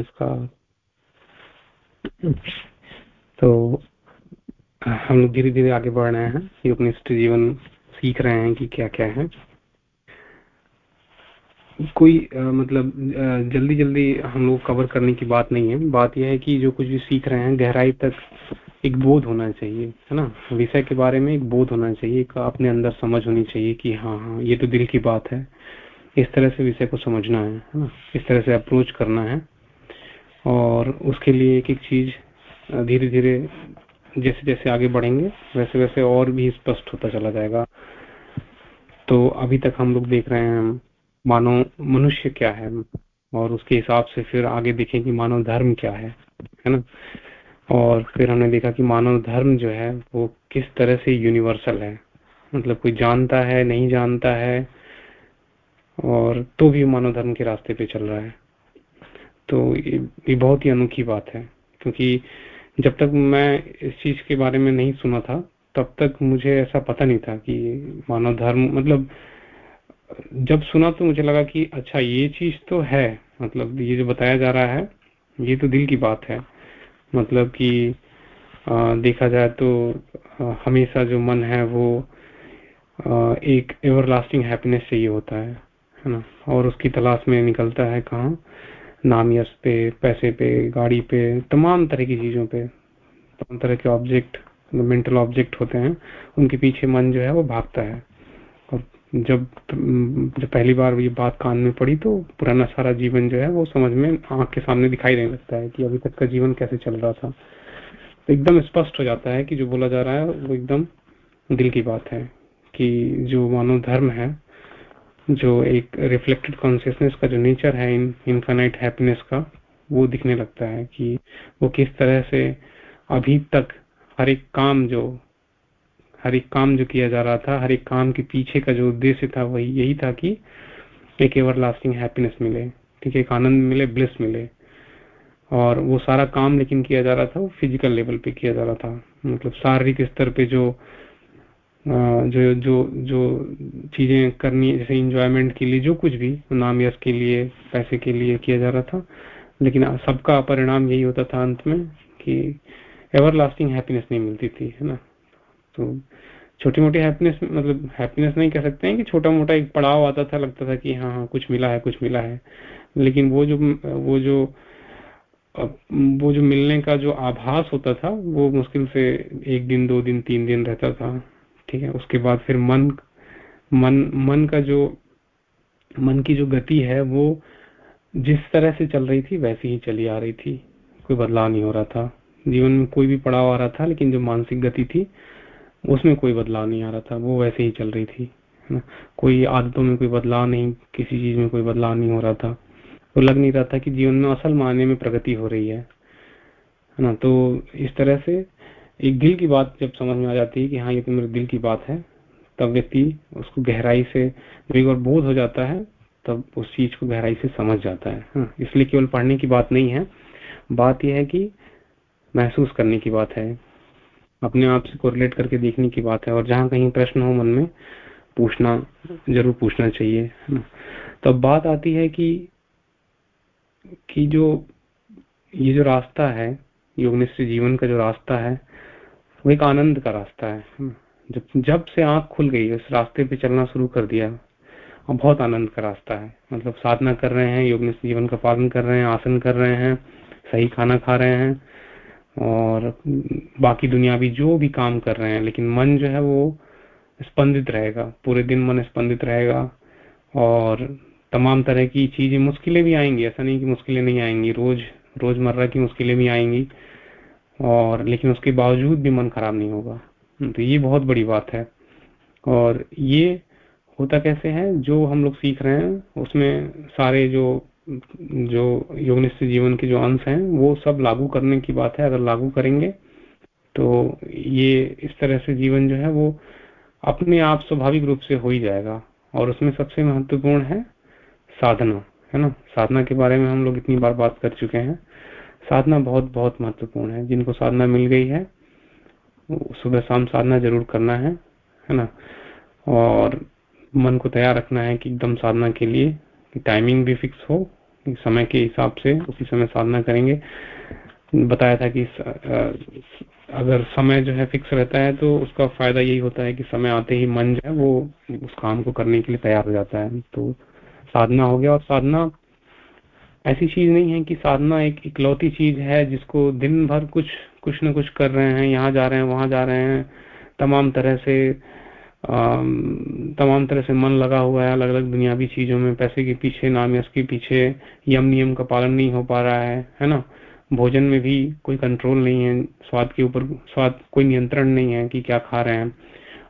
इसका। तो हम लोग धीरे धीरे आगे बढ़ रहे हैं योगनिष्ठ जीवन सीख रहे हैं कि क्या क्या है। कोई आ, मतलब जल्दी जल्दी हम लोग कवर करने की बात नहीं है। बात यह है कि जो कुछ भी सीख रहे हैं गहराई तक एक बोध होना चाहिए है ना? विषय के बारे में एक बोध होना चाहिए एक अपने अंदर समझ होनी चाहिए कि हाँ हाँ ये तो दिल की बात है। इस तरह से विषय को समझना है है ना? इस तरह से अप्रोच करना है। और उसके लिए एक एक चीज़ धीरे धीरे जैसे जैसे आगे बढ़ेंगे वैसे वैसे और भी स्पष्ट होता चला जाएगा। तो अभी तक हम लोग देख रहे हैं मानव मनुष्य क्या है और उसके हिसाब से फिर आगे देखें कि मानव धर्म क्या है है ना? और फिर हमने देखा कि मानव धर्म जो है, वो किस तरह से यूनिवर्सल है। मतलब कोई जानता है, नहीं जानता है, और तो भी मानव धर्म के रास्ते पे चल रहा है। तो ये बहुत ही अनोखी बात है क्योंकि जब तक मैं इस चीज़ के बारे में नहीं सुना था तब तक मुझे ऐसा पता नहीं था कि मानव धर्म मतलब जब सुना तो मुझे लगा कि अच्छा ये चीज़ तो है मतलब ये जो बताया जा रहा है ये तो दिल की बात है। मतलब कि देखा जाए तो आ, हमेशा जो मन है वो आ, एक एवरलास्टिंग हैप्पीनेस चाहिए होता है है ना? और उसकी तलाश में निकलता है कहा? नाम यश पे, पैसे पे, गाड़ी पे, तमाम तरह की चीज़ों पे, तमाम तरह के ऑब्जेक्ट मेंटल ऑब्जेक्ट होते हैं, उनके पीछे मन जो है वो भागता है। और जब जब पहली बार ये बात कान में पड़ी तो पुराना सारा जीवन जो है वो समझ में आँख के सामने दिखाई देने लगता है कि अभी तक का जीवन कैसे चल रहा था। तो एकदम स्पष्ट हो जाता है कि जो बोला जा रहा है वो एकदम दिल की बात है कि जो मानव धर्म है जो एक रिफ्लेक्टेड कॉन्सियसनेस का जो नेचर है इन इनफाइनाइट हैप्पीनेस का, वो दिखने लगता है कि वो किस तरह से अभी तक हर एक काम जो, हर एक काम जो किया जा रहा था, हर एक काम के पीछे का जो उद्देश्य था, वही यही था कि एक एवर लास्टिंग हैप्पीनेस मिले, ठीक है, एक आनंद मिले ब्लिस मिले। और वो सारा काम लेकिन किया जा रहा था, वो फ़िज़िकल लेवल पे किया जा रहा था। मतलब शारीरिक स्तर पे जो जो जो जो चीज़ें करनी, जैसे इंजॉयमेंट के लिए जो कुछ भी, नाम यश के लिए, पैसे के लिए किया जा रहा था। लेकिन सबका परिणाम यही होता था अंत में कि एवर लास्टिंग हैप्पीनेस नहीं मिलती थी, है ना? तो छोटी मोटी हैप्पीनेस मतलब हैप्पीनेस नहीं कह सकते हैं कि छोटा मोटा एक पड़ाव आता था, लगता था कि हाँ हाँ कुछ मिला है, कुछ मिला है। लेकिन वो जो वो जो वो जो मिलने का जो आभास होता था, वो मुश्किल से एक दिन, दो दिन, तीन दिन रहता था। ठीक है, उसके बाद फिर मन मन मन का जो, मन की जो गति है, वो जिस तरह से चल रही थी, वैसी ही चली आ रही थी। कोई बदलाव नहीं हो रहा था। जीवन में कोई भी पड़ाव आ रहा था, लेकिन जो मानसिक गति थी, उसमें कोई बदलाव नहीं आ रहा था। वो वैसे ही चल रही थी ना? कोई आदतों में कोई बदलाव नहीं, किसी चीज़ में कोई बदलाव नहीं हो रहा था। तो लग नहीं रहा था कि जीवन में असल मायने में प्रगति हो रही है ना? तो इस तरह से एक दिल की बात जब समझ में आ जाती है कि हाँ ये तो मेरे दिल की बात है तब व्यक्ति उसको गहराई से जब एक बार बोध हो जाता है तब उस चीज़ को गहराई से समझ जाता है। हाँ, इसलिए केवल पढ़ने की बात नहीं है बात यह है कि महसूस करने की बात है अपने आप से कोरिलेट करके देखने की बात है और जहाँ कहीं प्रश्न हो मन में पूछना ज़रूर पूछना चाहिए। है ना तो अब बात आती है कि कि जो ये जो रास्ता है योगनिष्ठ जीवन का जो रास्ता है वो एक आनंद का रास्ता है। जब जब से आँख खुल गई उस रास्ते पे चलना शुरू कर दिया और बहुत आनंद का रास्ता है। मतलब साधना कर रहे हैं योगनिष्ठ जीवन का पालन कर रहे हैं आसन कर रहे हैं सही खाना खा रहे हैं और बाकी दुनिया भी जो भी काम कर रहे हैं लेकिन मन जो है वो स्पंदित रहेगा पूरे दिन मन स्पंदित रहेगा और तमाम तरह की चीज़ें मुश्किलें भी आएँगी। ऐसा नहीं कि मुश्किलें नहीं आएँगी रोज रोज़मर्रा की मुश्किलें भी आएँगी और लेकिन उसके बावजूद भी मन खराब नहीं होगा। तो ये बहुत बड़ी बात है। और ये होता कैसे है, जो हम लोग सीख रहे हैं, उसमें सारे जो जो योगनिष्ठ जीवन के जो अंश हैं, वो सब लागू करने की बात है। अगर लागू करेंगे तो ये इस तरह से जीवन जो है, वो अपने आप स्वाभाविक रूप से हो ही जाएगा। और उसमें सबसे महत्वपूर्ण है साधना, है ना? साधना के बारे में हम लोग इतनी बार बात कर चुके हैं। साधना बहुत बहुत महत्वपूर्ण है। जिनको साधना मिल गई है, सुबह शाम साधना ज़रूर करना है है ना? और मन को तैयार रखना है कि एकदम साधना के लिए, कि टाइमिंग भी फिक्स हो समय के हिसाब से उसी समय साधना करेंगे। बताया था कि अगर समय जो है फिक्स रहता है तो उसका फ़ायदा यही होता है कि समय आते ही मन जो है, वो उस काम को करने के लिए तैयार हो जाता है। तो साधना हो गया और साधना ऐसी चीज़ नहीं है कि साधना एक इकलौती चीज़ है जिसको दिन भर कुछ कुछ न कुछ कर रहे हैं, यहाँ जा रहे हैं, वहाँ जा रहे हैं, तमाम तरह से तमाम तरह से मन लगा हुआ है अलग अलग दुनियावी चीज़ों में, पैसे के पीछे, नाम यश के पीछे, यम नियम का पालन नहीं हो पा रहा है है ना? भोजन में भी कोई कंट्रोल नहीं है, स्वाद के ऊपर, स्वाद कोई नियंत्रण नहीं है कि क्या खा रहे हैं।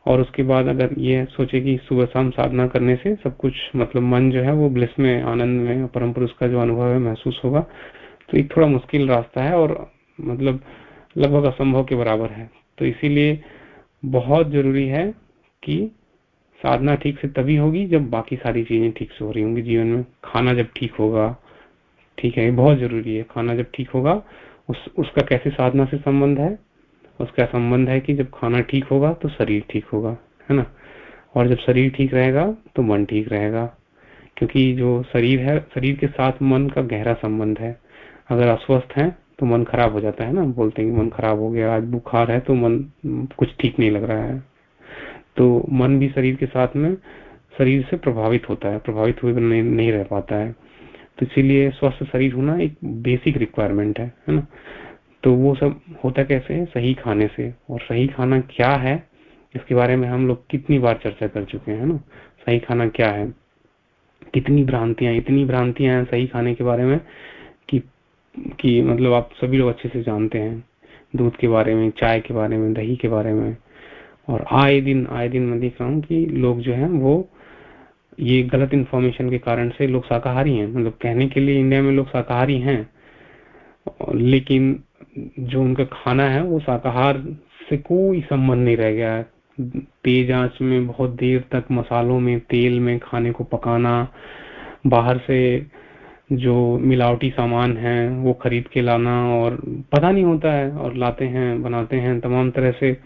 और उसके बाद अगर ये सोचे कि सुबह शाम साधना करने से सब कुछ मतलब मन जो है वो ब्लिस में, आनंद में, परम पुरुष का जो अनुभव है महसूस होगा तो एक थोड़ा मुश्किल रास्ता है और मतलब लगभग असंभव के बराबर है। तो इसीलिए बहुत ज़रूरी है कि साधना ठीक से तभी होगी जब बाकी सारी चीज़ें ठीक से हो रही होंगी जीवन में। खाना जब ठीक होगा, ठीक है, ये बहुत ज़रूरी है, खाना जब ठीक होगा, उस, उसका कैसे साधना से संबंध है उसका संबंध है कि जब खाना ठीक होगा तो शरीर ठीक होगा है ना? और जब शरीर ठीक रहेगा तो मन ठीक रहेगा क्योंकि जो शरीर है शरीर के साथ मन का गहरा संबंध है। अगर अस्वस्थ है तो मन खराब हो जाता है ना बोलते हैं कि मन खराब हो गया आज बुखार है तो मन कुछ ठीक नहीं लग रहा है। तो मन भी शरीर के साथ में शरीर से प्रभावित होता है प्रभावित हुए नहीं, नहीं रह पाता है। तो इसीलिए स्वस्थ शरीर होना एक बेसिक रिक्वायरमेंट है है ना? तो वो सब होता कैसे? है सही खाने से। और सही खाना क्या है? इसके बारे में हम लोग कितनी बार चर्चा कर चुके हैं ना? सही खाना क्या है? कितनी भ्रांतियाँ, इतनी भ्रांतियाँ हैं सही खाने के बारे में कि कि मतलब आप सभी लोग अच्छे से जानते हैं। दूध के बारे में, चाय के बारे में, दही के बारे में। और आए दिन आए दिन मैं देख रहा हूँ कि लोग जो है वो ये गलत इन्फॉर्मेशन के कारण से लोग शाकाहारी हैं। मतलब कहने के लिए इंडिया में लोग शाकाहारी हैं। लेकिन जो उनका खाना है, वो शाकाहार से कोई संबंध नहीं रह गया है। तेज आँच में, बहुत देर तक मसालों में, तेल में खाने को पकाना, बाहर से जो मिलावटी सामान है, वो खरीद के लाना और पता नहीं होता है और लाते हैं, बनाते हैं, तमाम तरह से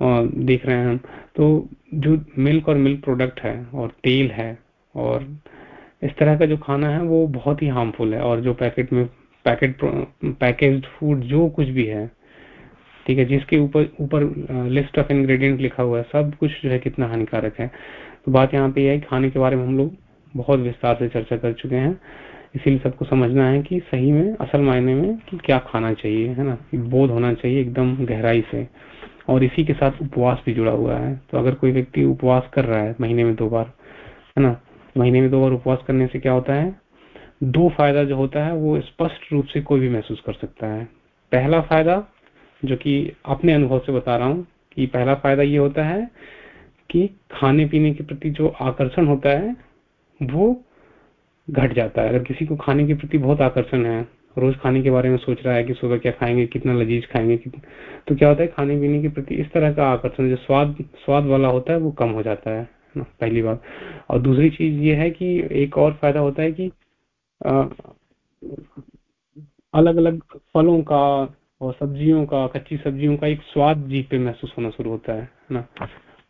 और देख रहे हैं। तो जो मिल्क और मिल्क प्रोडक्ट है और तेल है और इस तरह का जो खाना है, वो बहुत ही हार्मफुल है और जो पैकेट में पैकेट पैकेज फ़ूड जो कुछ भी है, ठीक है, जिसके ऊपर ऊपर लिस्ट ऑफ़ इंग्रेडिएंट लिखा हुआ है, सब कुछ जो है कितना हानिकारक है। तो बात यहाँ पे यह है खाने के बारे में हम लोग बहुत विस्तार से चर्चा कर चुके हैं। इसीलिए सबको समझना है कि सही में, असल मायने में कि क्या खाना चाहिए, है ना? बोध होना चाहिए एकदम गहराई से। और इसी के साथ उपवास भी जुड़ा हुआ है। तो अगर कोई व्यक्ति उपवास कर रहा है महीने में दो बार, है ना? महीने में दो बार उपवास करने से क्या होता है? दो फ़ायदा जो होता है, वो स्पष्ट रूप से कोई भी महसूस कर सकता है। पहला फ़ायदा, जो कि अपने अनुभव से बता रहा हूँ, कि पहला फ़ायदा ये होता है कि खाने पीने के प्रति जो आकर्षण होता है, वो घट जाता है। अगर किसी को खाने के प्रति बहुत आकर्षण है, रोज खाने के बारे में सोच रहा है कि सुबह क्या खाएँगे, कितना लजीज खाएँगे कितना तो क्या होता है खाने पीने के प्रति इस तरह का आकर्षण, जो स्वाद स्वाद वाला होता है, वो कम हो जाता है ना? पहली बात। और दूसरी चीज़ ये है कि एक और फ़ायदा होता है कि अलग अलग फलों का और सब्जियों का, कच्ची सब्जियों का एक स्वाद जीप पे महसूस होना शुरू होता है ना?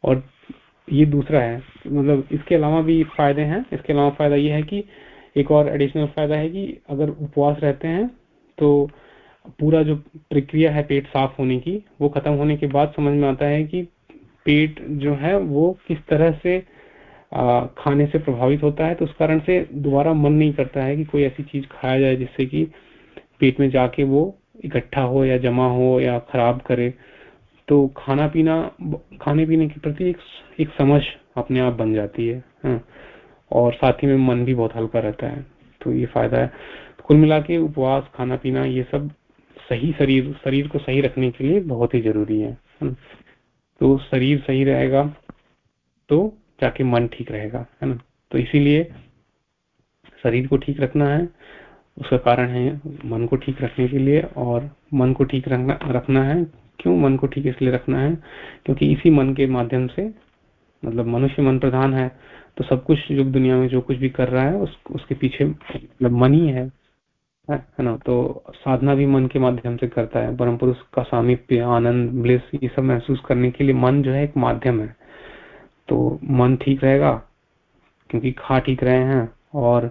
और ये दूसरा है मतलब इसके अलावा भी फ़ायदे हैं। इसके अलावा फ़ायदा ये है कि एक और एडिशनल फ़ायदा है कि अगर उपवास रहते हैं तो पूरा जो प्रक्रिया है पेट साफ़ होने की, वो खत्म होने के बाद समझ में आता है कि पेट जो है, वो किस तरह से खाने से प्रभावित होता है तो उस कारण से दोबारा मन नहीं करता है कि कोई ऐसी चीज़ खाया जाए जिससे कि पेट में जाके वो इकट्ठा हो या जमा हो या खराब करे तो खाना पीना खाने पीने के प्रति एक, एक समझ अपने आप बन जाती है हाँ। और साथ ही में मन भी बहुत हल्का रहता है तो ये फ़ायदा है तो कुल मिला के उपवास खाना पीना ये सब सही शरीर शरीर को सही रखने के लिए बहुत ही ज़रूरी है हाँ। तो शरीर सही रहेगा तो जाके मन ठीक रहेगा है ना? तो इसीलिए शरीर को ठीक रखना है। उसका कारण है मन को ठीक रखने के लिए और मन को ठीक रखना रखना है। क्यों मन को ठीक इसलिए रखना है? क्योंकि इसी मन के माध्यम से मतलब मनुष्य मन प्रधान है तो सब कुछ जो दुनिया में जो कुछ भी कर रहा है उस, उसके पीछे मतलब मन ही है है ना? तो साधना भी मन के माध्यम से करता है। परम पुरुष का सामीप्य आनंद ब्लिस ये सब महसूस करने के लिए मन जो है एक माध्यम है। तो मन ठीक रहेगा, क्योंकि खा ठीक रहे हैं और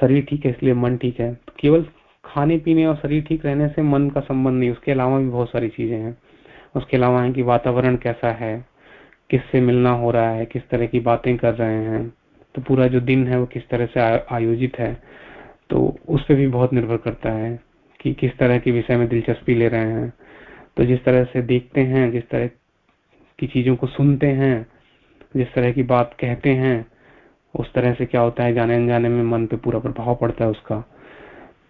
शरीर ठीक है, इसलिए मन ठीक है। तो केवल खाने पीने और शरीर ठीक रहने से मन का संबंध नहीं, उसके अलावा भी बहुत सारी चीज़ें हैं। उसके अलावा है कि वातावरण कैसा है, किससे मिलना हो रहा है, किस तरह की बातें कर रहे हैं तो पूरा जो दिन है वो किस तरह से आयोजित है तो उस पर भी बहुत निर्भर करता है कि किस तरह के विषय में दिलचस्पी ले रहे हैं। तो जिस तरह से देखते हैं, जिस तरह की चीज़ों को सुनते हैं जिस तरह की बात कहते हैं उस तरह से क्या होता है जाने अनजाने में मन पे पूरा प्रभाव पड़ता है उसका।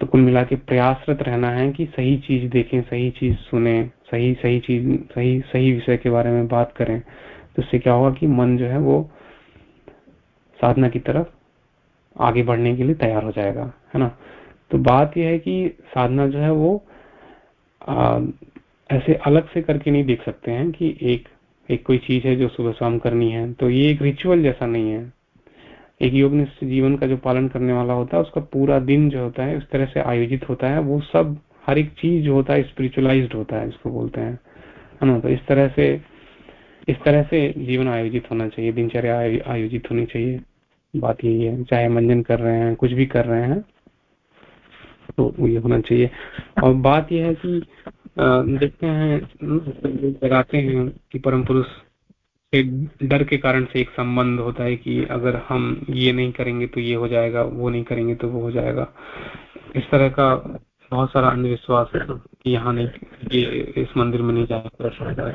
तो कुल मिला के प्रयासरत रहना है कि सही चीज़ देखें सही चीज़ सुने सही सही चीज़ सही सही विषय के बारे में बात करें। तो इससे क्या होगा कि मन जो है वो साधना की तरफ़ आगे बढ़ने के लिए तैयार हो जाएगा है ना? तो बात यह है कि साधना जो है वो आ, ऐसे अलग से करके नहीं देख सकते हैं कि एक एक कोई चीज़ है जो सुबह शाम करनी है तो ये एक रिचुअल जैसा नहीं है। एक योग जीवन का जो पालन करने वाला होता है, उसका पूरा दिन जो होता है, उस तरह से आयोजित होता है। वो सब, हर एक चीज़ जो होता है स्पिरिचुअलाइज्ड होता है, इसको बोलते हैं। है ना? तो इस तरह से, इस तरह से जीवन आयोजित होना चाहिए, दिनचर्या आयोजित होनी चाहिए। बात यही है, चाहे मंजन कर रहे हैं, कुछ भी कर रहे हैं तो ये होना चाहिए। और बात यह है कि देखते हैं, लगाते हैं कि परम पुरुष से डर के कारण से एक संबंध होता है कि अगर हम ये नहीं करेंगे तो ये हो जाएगा, वो नहीं करेंगे तो वो हो जाएगा। इस तरह का बहुत सारा अंधविश्वास है कि यहाँ नहीं, ये इस मंदिर में नहीं जाएगा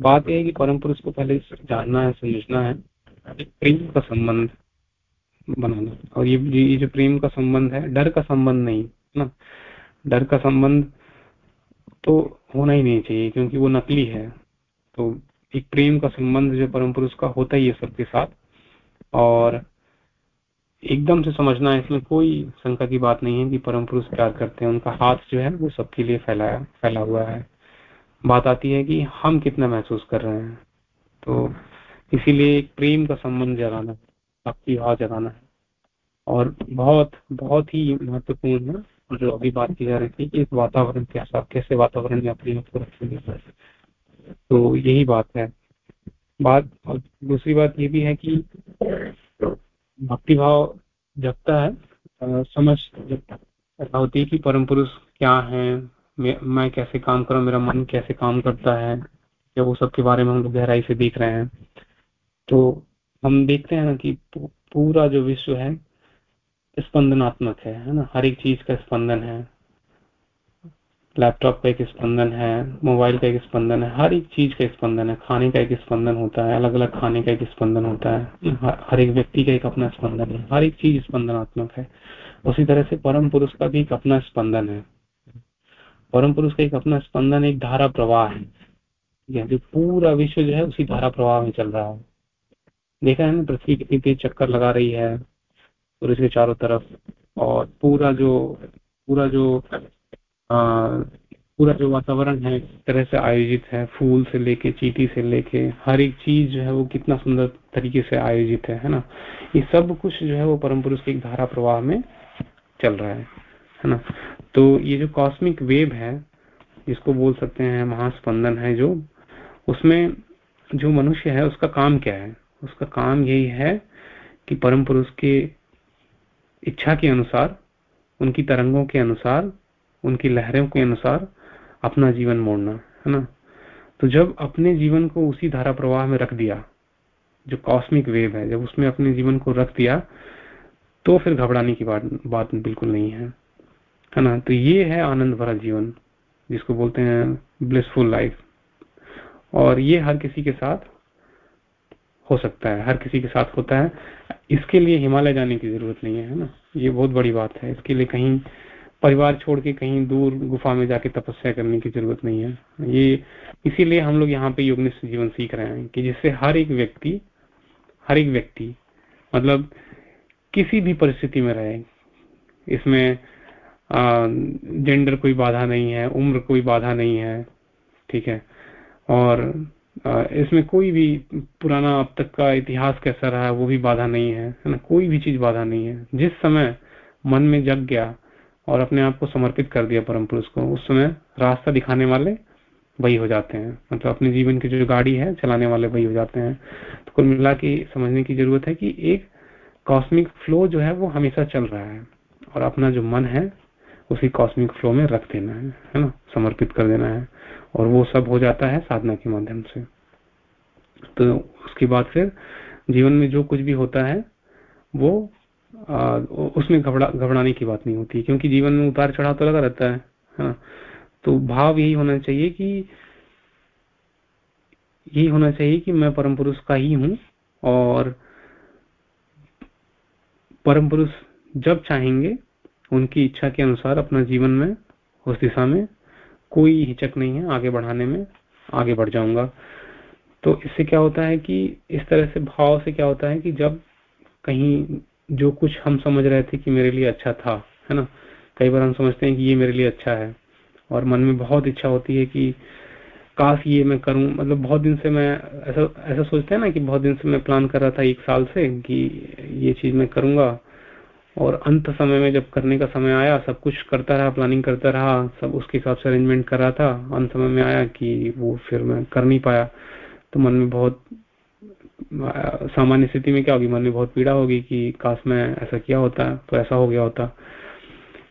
बात यह है कि परम पुरुष को पहले जानना है, समझना है, प्रेम का संबंध बनाना। और ये ये जो प्रेम का संबंध है, डर का संबंध नहीं, है ना? डर का संबंध तो होना ही नहीं चाहिए, क्योंकि वो नकली है। तो एक प्रेम का संबंध जो परम पुरुष का होता ही है सबके साथ। और एकदम से समझना है, इसमें कोई शंका की बात नहीं है कि परम पुरुष प्यार करते हैं। उनका हाथ जो है, वो सबके लिए फैलाया फैला हुआ है। बात आती है कि हम कितना महसूस कर रहे हैं। तो इसीलिए एक प्रेम का संबंध जगाना है भक्ति भाव जगाना। है और बहुत बहुत ही महत्वपूर्ण है। जो अभी बात की जा रही थी कि इस वातावरण कैसा कैसे वातावरण में अपने आप को रखेंगे। तो यही बात है। बात, और दूसरी बात ये भी है कि भक्ति भाव जगता है समझ ऐसा होती है कि परम पुरुष क्या है, मैं कैसे काम करूँ, मेरा मन कैसे काम करता है, या वो सब के बारे में हम लोग गहराई से देख रहे हैं। तो हम देखते हैं ना कि पूरा जो विश्व है स्पंदनात्मक है है ना? हर एक चीज़ का स्पंदन है। लैपटॉप का एक स्पंदन है, मोबाइल का एक स्पंदन है, हर एक चीज़ का स्पंदन है। खाने का एक स्पंदन होता है अलग अलग खाने का एक स्पंदन होता है। हर एक व्यक्ति का एक अपना स्पंदन है, हर एक चीज़ स्पंदनात्मक है। उसी तरह से परम पुरुष का भी एक अपना स्पंदन है। परम पुरुष का एक अपना स्पंदन, एक धारा प्रवाह है, जो पूरा विश्व जो है उसी धारा प्रवाह में चल रहा है। देखा है ना, पृथ्वी कितनी तेज चक्कर लगा रही है। सूरज के चारों तरफ़ और पूरा जो पूरा जो आ, पूरा जो वातावरण है तरह से आयोजित है फूल से लेके चीटी से लेके हर एक चीज़ जो है वो कितना सुंदर तरीके से आयोजित है है ना? ये सब कुछ जो है वो परम पुरुष के धारा प्रवाह में चल रहा है है ना? तो ये जो कॉस्मिक वेव है जिसको बोल सकते हैं महास्पंदन है जो उसमें जो मनुष्य है उसका काम क्या है? उसका काम यही है कि परम पुरुष के इच्छा के अनुसार, उनकी तरंगों के अनुसार, उनकी लहरों के अनुसार अपना जीवन मोड़ना, है ना? तो जब अपने जीवन को उसी धारा प्रवाह में रख दिया, जो कॉस्मिक वेव है, जब उसमें अपने जीवन को रख दिया तो फिर घबराने की बात बात बिल्कुल नहीं है है ना? तो ये है आनंद भरा जीवन, जिसको बोलते हैं ब्लिसफुल लाइफ और ये हर किसी के साथ हो सकता है हर किसी के साथ होता है। इसके लिए हिमालय जाने की ज़रूरत नहीं है ना? ये बहुत बड़ी बात है। इसके लिए कहीं परिवार छोड़ के कहीं दूर गुफा में जाके तपस्या करने की ज़रूरत नहीं है। ये इसीलिए हम लोग यहाँ पे योगनिष्ठ जीवन सीख रहे हैं कि जिससे हर एक व्यक्ति हर एक व्यक्ति मतलब किसी भी परिस्थिति में रहे। इसमें आ, जेंडर कोई बाधा नहीं है उम्र कोई बाधा नहीं है ठीक है? और इसमें कोई भी पुराना अब तक का इतिहास कैसा रहा है, वो भी बाधा नहीं है है ना? कोई भी चीज़ बाधा नहीं है। जिस समय मन में जग गया और अपने आप को समर्पित कर दिया परम पुरुष को, उस समय रास्ता दिखाने वाले वही हो जाते हैं। मतलब अपने जीवन की जो गाड़ी है, चलाने वाले वही हो जाते हैं। तो कुल मिला के समझने की ज़रूरत है कि एक कॉस्मिक फ्लो जो है, वो हमेशा चल रहा है और अपना जो मन है उसी कॉस्मिक फ्लो में रख देना है है ना? समर्पित कर देना है। और वो सब हो जाता है साधना के माध्यम से। तो उसके बाद फिर जीवन में जो कुछ भी होता है वो आ, उसमें घबरा घबराने की बात नहीं होती क्योंकि जीवन में उतार चढ़ाव तो लगा रहता है है ना? तो भाव यही होना चाहिए कि यही होना चाहिए कि मैं परम पुरुष का ही हूँ और परम पुरुष जब चाहेंगे उनकी इच्छा के अनुसार अपना जीवन में उस दिशा में कोई हिचक नहीं है, आगे बढ़ाने में आगे बढ़ जाऊँगा। तो इससे क्या होता है कि इस तरह से भाव से क्या होता है कि जब कहीं जो कुछ हम समझ रहे थे कि मेरे लिए अच्छा था, है ना? कई बार हम समझते हैं कि ये मेरे लिए अच्छा है और मन में बहुत इच्छा होती है कि काश ये मैं करूँ। मतलब बहुत दिन से मैं ऐसा ऐसा सोचते हैं ना कि बहुत दिन से मैं प्लान कर रहा था एक साल से कि ये चीज़ मैं करूँगा। और अंत समय में जब करने का समय आया सब कुछ करता रहा प्लानिंग करता रहा सब उसके हिसाब से अरेंजमेंट कर रहा था अंत समय में आया कि वो फिर मैं कर नहीं पाया। तो मन में बहुत सामान्य स्थिति में क्या होगी? मन में बहुत पीड़ा होगी कि काश मैं ऐसा किया होता तो ऐसा हो गया होता।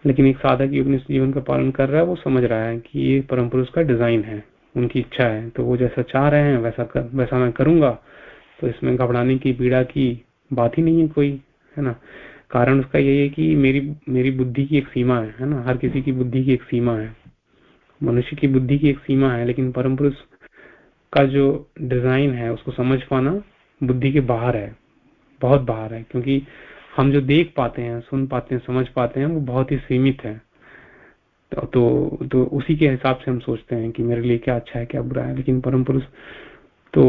लेकिन एक साधक युग अपने जीवन का पालन कर रहा है वो समझ रहा है कि ये परम पुरुष का डिज़ाइन है उनकी इच्छा है। तो वो जैसा चाह रहे हैं वैसा कर, वैसा मैं करूँगा। तो इसमें घबराने की पीड़ा की बात ही नहीं है कोई है ना? कारण उसका यही है कि मेरी मेरी बुद्धि की एक सीमा है है ना? हर किसी की बुद्धि की एक सीमा है। मनुष्य की बुद्धि की एक सीमा है लेकिन परम पुरुष का जो डिज़ाइन है उसको समझ पाना बुद्धि के बाहर है बहुत बाहर है क्योंकि हम जो देख पाते हैं सुन पाते हैं समझ पाते हैं वो बहुत ही सीमित है। तो, तो तो उसी के हिसाब से हम सोचते हैं कि मेरे लिए क्या अच्छा है क्या बुरा है लेकिन परम पुरुष तो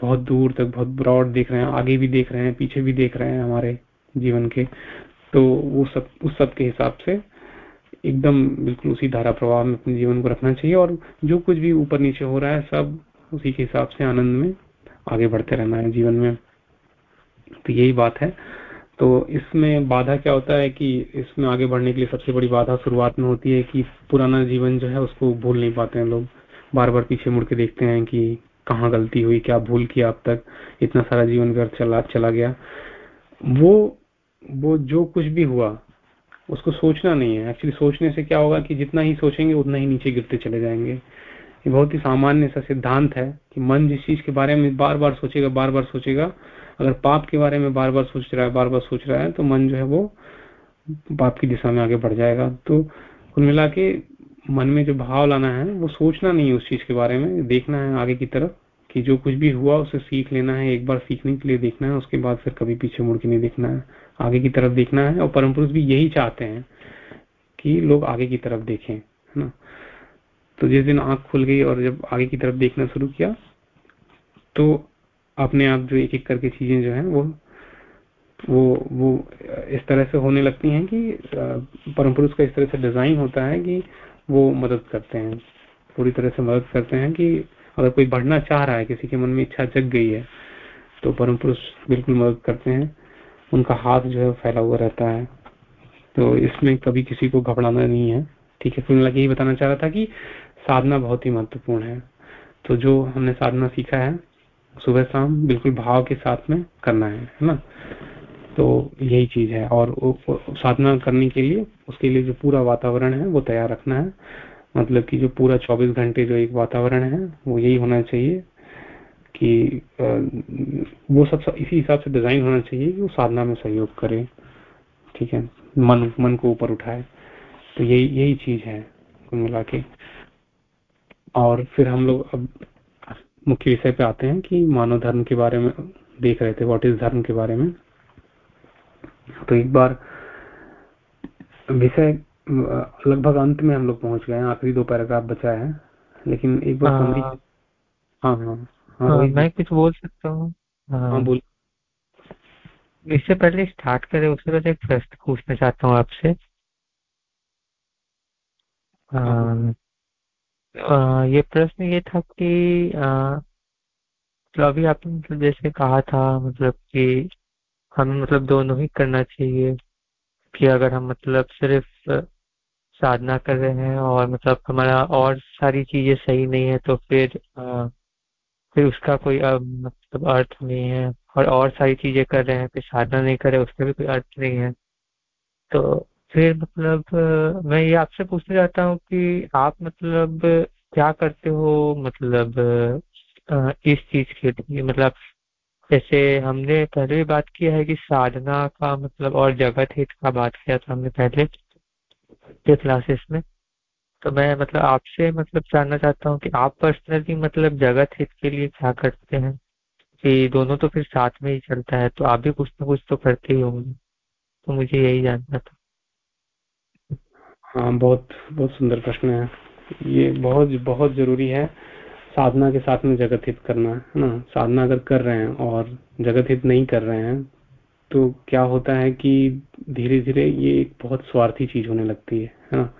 बहुत दूर तक बहुत ब्रॉड देख रहे हैं आगे भी देख रहे हैं पीछे भी देख रहे हैं हमारे। जीवन के तो वो सब, उस सब के हिसाब से एकदम बिल्कुल उसी धारा प्रवाह में अपने जीवन को रखना चाहिए और जो कुछ भी ऊपर नीचे हो रहा है सब उसी के हिसाब से आनंद में आगे बढ़ते रहना है जीवन में। तो यही बात है। तो इसमें बाधा क्या होता है कि इसमें आगे बढ़ने के लिए सबसे बड़ी बाधा शुरुआत में होती है कि पुराना जीवन जो है उसको भूल नहीं पाते हैं लोग। बार बार पीछे मुड़ के देखते हैं कि कहाँ गलती हुई, क्या भूल किया अब तक, इतना सारा जीवन व्यर्थ चला चला गया। वो वो जो कुछ भी हुआ, उसको सोचना नहीं है। एक्चुअली सोचने से क्या होगा कि जितना ही सोचेंगे, उतना ही नीचे गिरते चले जाएँगे। ये बहुत ही सामान्य सा सिद्धांत है कि मन जिस चीज़ के बारे में बार बार सोचेगा बार बार सोचेगा, अगर पाप के बारे में बार बार सोच रहा है बार बार सोच रहा है तो मन जो है वो पाप की दिशा में आगे बढ़ जाएगा। तो कुल मिला के मन में जो भाव लाना है, वो सोचना नहीं है उस चीज़ के बारे में। देखना है आगे की तरफ़ कि जो कुछ भी हुआ, उसे सीख लेना है, एक बार सीखने के लिए देखना है, उसके बाद फिर कभी पीछे मुड़ के नहीं देखना है। आगे की तरफ़ देखना है, और परम पुरुष भी यही चाहते हैं कि लोग आगे की तरफ़ देखें, है ना? तो जिस दिन आँख खुल गई और जब आगे की तरफ़ देखना शुरू किया तो अपने आप जो एक एक करके चीज़ें जो है, वो वो वो इस तरह से होने लगती हैं कि परम पुरुष का इस तरह से डिज़ाइन होता है कि वो मदद करते हैं, पूरी तरह से मदद करते हैं कि अगर कोई बढ़ना चाह रहा है, किसी के मन में इच्छा जग गई है तो परम पुरुष बिल्कुल मदद करते हैं। उनका हाथ जो है फैला हुआ रहता है। तो इसमें कभी किसी को घबराना नहीं है, ठीक है? फिर यही बताना चाह रहा था कि साधना बहुत ही महत्वपूर्ण है। तो जो हमने साधना सीखा है, सुबह शाम बिल्कुल भाव के साथ में करना है है ना? तो यही चीज़ है। और साधना करने के लिए, उसके लिए जो पूरा वातावरण है, वो तैयार रखना है। मतलब कि जो पूरा 24 घंटे जो एक वातावरण है, वो यही होना चाहिए कि वो सब, सब इसी हिसाब से डिज़ाइन होना चाहिए कि वो साधना में सहयोग करे ठीक है? मन मन को ऊपर उठाए। तो यही यही चीज़ है कुल मिला के। और फिर हम लोग अब मुख्य विषय पे आते हैं कि मानव धर्म के बारे में देख रहे थे व्हाट इज़ धर्म के बारे में। तो एक बार विषय लगभग अंत में हम लोग पहुँच गए हैं आखिरी दो पैराग्राफ बचा है लेकिन एक बार हाँ। हाँ, हाँ। मैं कुछ बोल सकता हूँ। हाँ, हाँ। बोल इससे पहले स्टार्ट करें उससे पहले एक प्रश्न पूछना चाहता हूँ आपसे। हाँ, ये प्रश्न ये था कि तो अभी आपने मतलब जैसे कहा था मतलब कि हमें मतलब दोनों ही करना चाहिए कि अगर हम मतलब सिर्फ़ साधना कर रहे हैं और मतलब हमारा और सारी चीज़ें सही नहीं है तो फिर आ, फिर उसका कोई अब मतलब अर्थ नहीं है और और सारी चीज़ें कर रहे हैं, फिर साधना नहीं कर उसका भी कोई अर्थ नहीं है। तो फिर मतलब मैं ये आपसे पूछना चाहता हूँ कि आप मतलब क्या करते हो मतलब इस चीज़ के लिए? मतलब जैसे हमने पहले भी बात किया है कि साधना का मतलब और जगत हित का बात किया था हमने पहले क्लासेस में। तो मैं मतलब आपसे मतलब जानना चाहता हूँ कि आप पर्सनली मतलब जगत हित के लिए क्या करते हैं? कि दोनों तो फिर साथ में ही चलता है तो आप भी कुछ ना कुछ तो करते ही होंगे। तो मुझे यही जानना था। हाँ बहुत बहुत सुंदर प्रश्न है। ये बहुत बहुत ज़रूरी है साधना के साथ में जगत हित करना, है ना? साधना अगर कर रहे हैं और जगत हित नहीं कर रहे हैं तो क्या होता है कि धीरे धीरे ये एक बहुत स्वार्थी चीज़ होने लगती है है ना?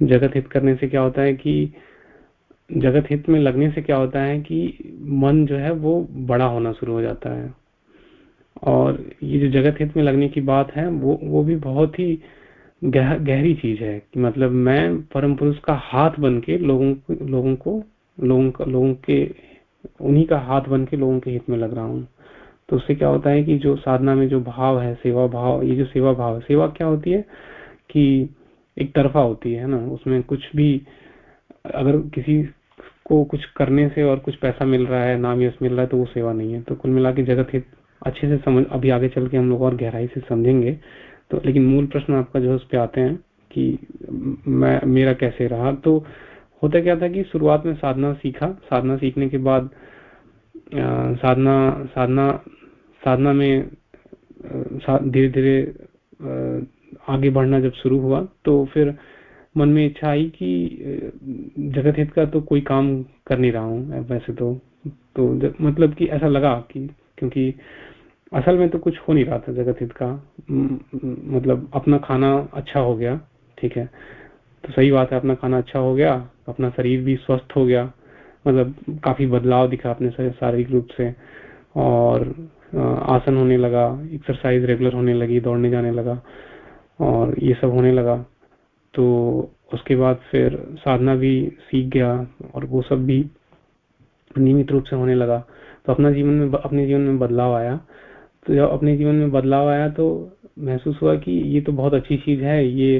जगत हित करने से क्या होता है कि जगत हित में लगने से क्या होता है कि मन जो है वो बड़ा होना शुरू हो जाता है। और ये जो जगत हित में लगने की बात है वो वो भी बहुत ही गह, गहरी चीज़ है कि मतलब मैं परम पुरुष का हाथ बन के लोगों लोगों को लोगों का लोगों के उन्हीं का हाथ बन के लोगों के हित में लग रहा हूँ। तो उससे क्या होता है कि जो साधना में जो भाव है सेवा भाव ये जो सेवा भाव है सेवा क्या होती है कि एक तरफा होती है ना, उसमें कुछ भी अगर किसी को कुछ करने से और कुछ पैसा मिल रहा है, नाम यश मिल रहा है तो वो सेवा नहीं है। तो कुल मिला के जगत हित अच्छे से समझ, अभी आगे चल के हम लोग और गहराई से समझेंगे। तो लेकिन मूल प्रश्न आपका जो है, उस पर आते हैं कि मैं मेरा कैसे रहा? तो होता क्या था कि शुरुआत में साधना सीखा। साधना सीखने के बाद साधना साधना साधना में धीरे धीरे आगे बढ़ना जब शुरू हुआ तो फिर मन में इच्छा आई कि जगत हित का तो कोई काम कर नहीं रहा हूँ वैसे तो तो मतलब कि ऐसा लगा कि, क्योंकि असल में तो कुछ हो नहीं रहा था जगत हित का। मतलब अपना खाना अच्छा हो गया, ठीक है तो सही बात है, अपना खाना अच्छा हो गया, अपना शरीर भी स्वस्थ हो गया मतलब काफ़ी बदलाव दिखा अपने शारीरिक रूप से, और आसन होने लगा एक्सरसाइज रेगुलर होने लगी, दौड़ने जाने लगा और ये सब होने लगा। तो उसके बाद फिर साधना भी सीख गया और वो सब भी नियमित रूप से होने लगा। तो अपना जीवन में अपने जीवन में बदलाव आया। तो जब अपने जीवन में बदलाव आया तो महसूस हुआ कि ये तो बहुत अच्छी चीज़ है। ये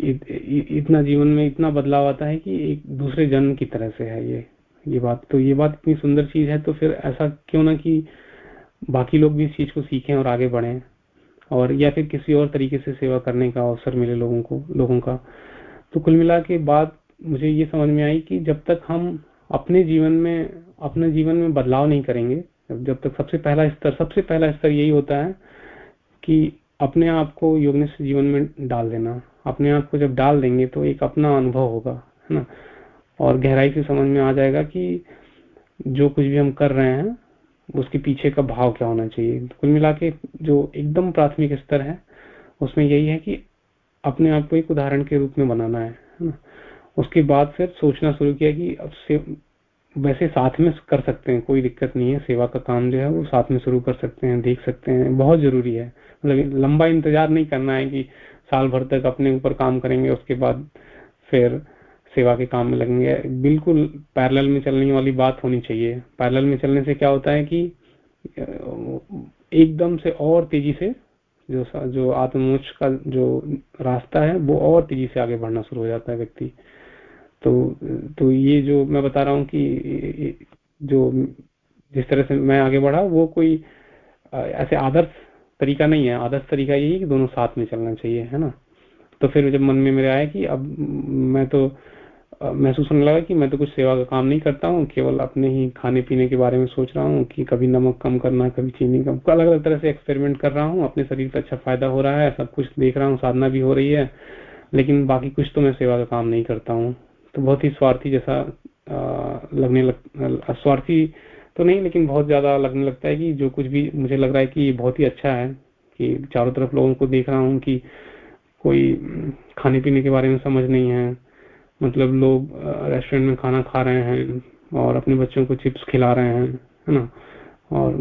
इत, इतना जीवन में इतना बदलाव आता है कि एक दूसरे जन्म की तरह से है ये ये बात। तो ये बात इतनी सुंदर चीज़ है तो फिर ऐसा क्यों ना कि बाकी लोग भी इस चीज़ को सीखें और आगे बढ़े। और, या फिर किसी और तरीके से सेवा करने का अवसर मिले लोगों को, लोगों का। तो कुल मिला के बाद मुझे ये समझ में आई कि जब तक हम अपने जीवन में, अपने जीवन में बदलाव नहीं करेंगे, जब तक सबसे पहला स्तर, सबसे पहला स्तर यही होता है कि अपने आप को योगनिष्ठ जीवन में डाल देना। अपने आप को जब डाल देंगे तो एक अपना अनुभव होगा, है ना? और गहराई से समझ में आ जाएगा कि जो कुछ भी हम कर रहे हैं उसके पीछे का भाव क्या होना चाहिए? कुल मिला जो एकदम प्राथमिक स्तर है, उसमें यही है कि अपने आप को एक उदाहरण के रूप में बनाना है ना? उसके बाद फिर सोचना शुरू किया कि अब से वैसे साथ में कर सकते हैं, कोई दिक्कत नहीं है, सेवा का काम जो है वो साथ में शुरू कर सकते हैं, देख सकते हैं, बहुत ज़रूरी है। मतलब लंबा इंतज़ार नहीं करना है कि साल भर तक अपने ऊपर काम करेंगे, उसके बाद फिर सेवा के काम में लगेंगे। बिल्कुल पैरेलल में चलने वाली बात होनी चाहिए। पैरेलल में चलने से क्या होता है कि एकदम से और तेज़ी से जो जो आत्मोक्ष का जो रास्ता है, वो और तेज़ी से आगे बढ़ना शुरू हो जाता है व्यक्ति। तो तो ये जो मैं बता रहा हूँ कि, जो जिस तरह से मैं आगे बढ़ा, वो कोई ऐसे आदर्श तरीका नहीं है। आदर्श तरीका यही कि दोनों साथ में चलना चाहिए, है ना? तो फिर जब मन में मेरे आया कि अब मैं तो महसूस होने लगा कि मैं तो कुछ सेवा का काम नहीं करता हूँ, केवल अपने ही खाने पीने के बारे में सोच रहा हूँ कि कभी नमक कम करना, कभी चीनी कम। अलग अलग तरह से एक्सपेरिमेंट कर रहा हूँ, अपने शरीर पर अच्छा फ़ायदा हो रहा है, सब कुछ देख रहा हूँ, साधना भी हो रही है, लेकिन बाकी कुछ तो मैं सेवा का काम नहीं करता हूँ। तो बहुत ही स्वार्थी जैसा लगने लग स्वार्थी तो नहीं, लेकिन बहुत ज़्यादा लगने लगता है कि जो कुछ भी मुझे लग रहा है कि बहुत ही अच्छा है, कि चारों तरफ़ लोगों को देख रहा हूँ कि कोई खाने पीने के बारे में समझ नहीं है मतलब लोग रेस्टोरेंट में खाना खा रहे हैं और अपने बच्चों को चिप्स खिला रहे हैं, है ना? और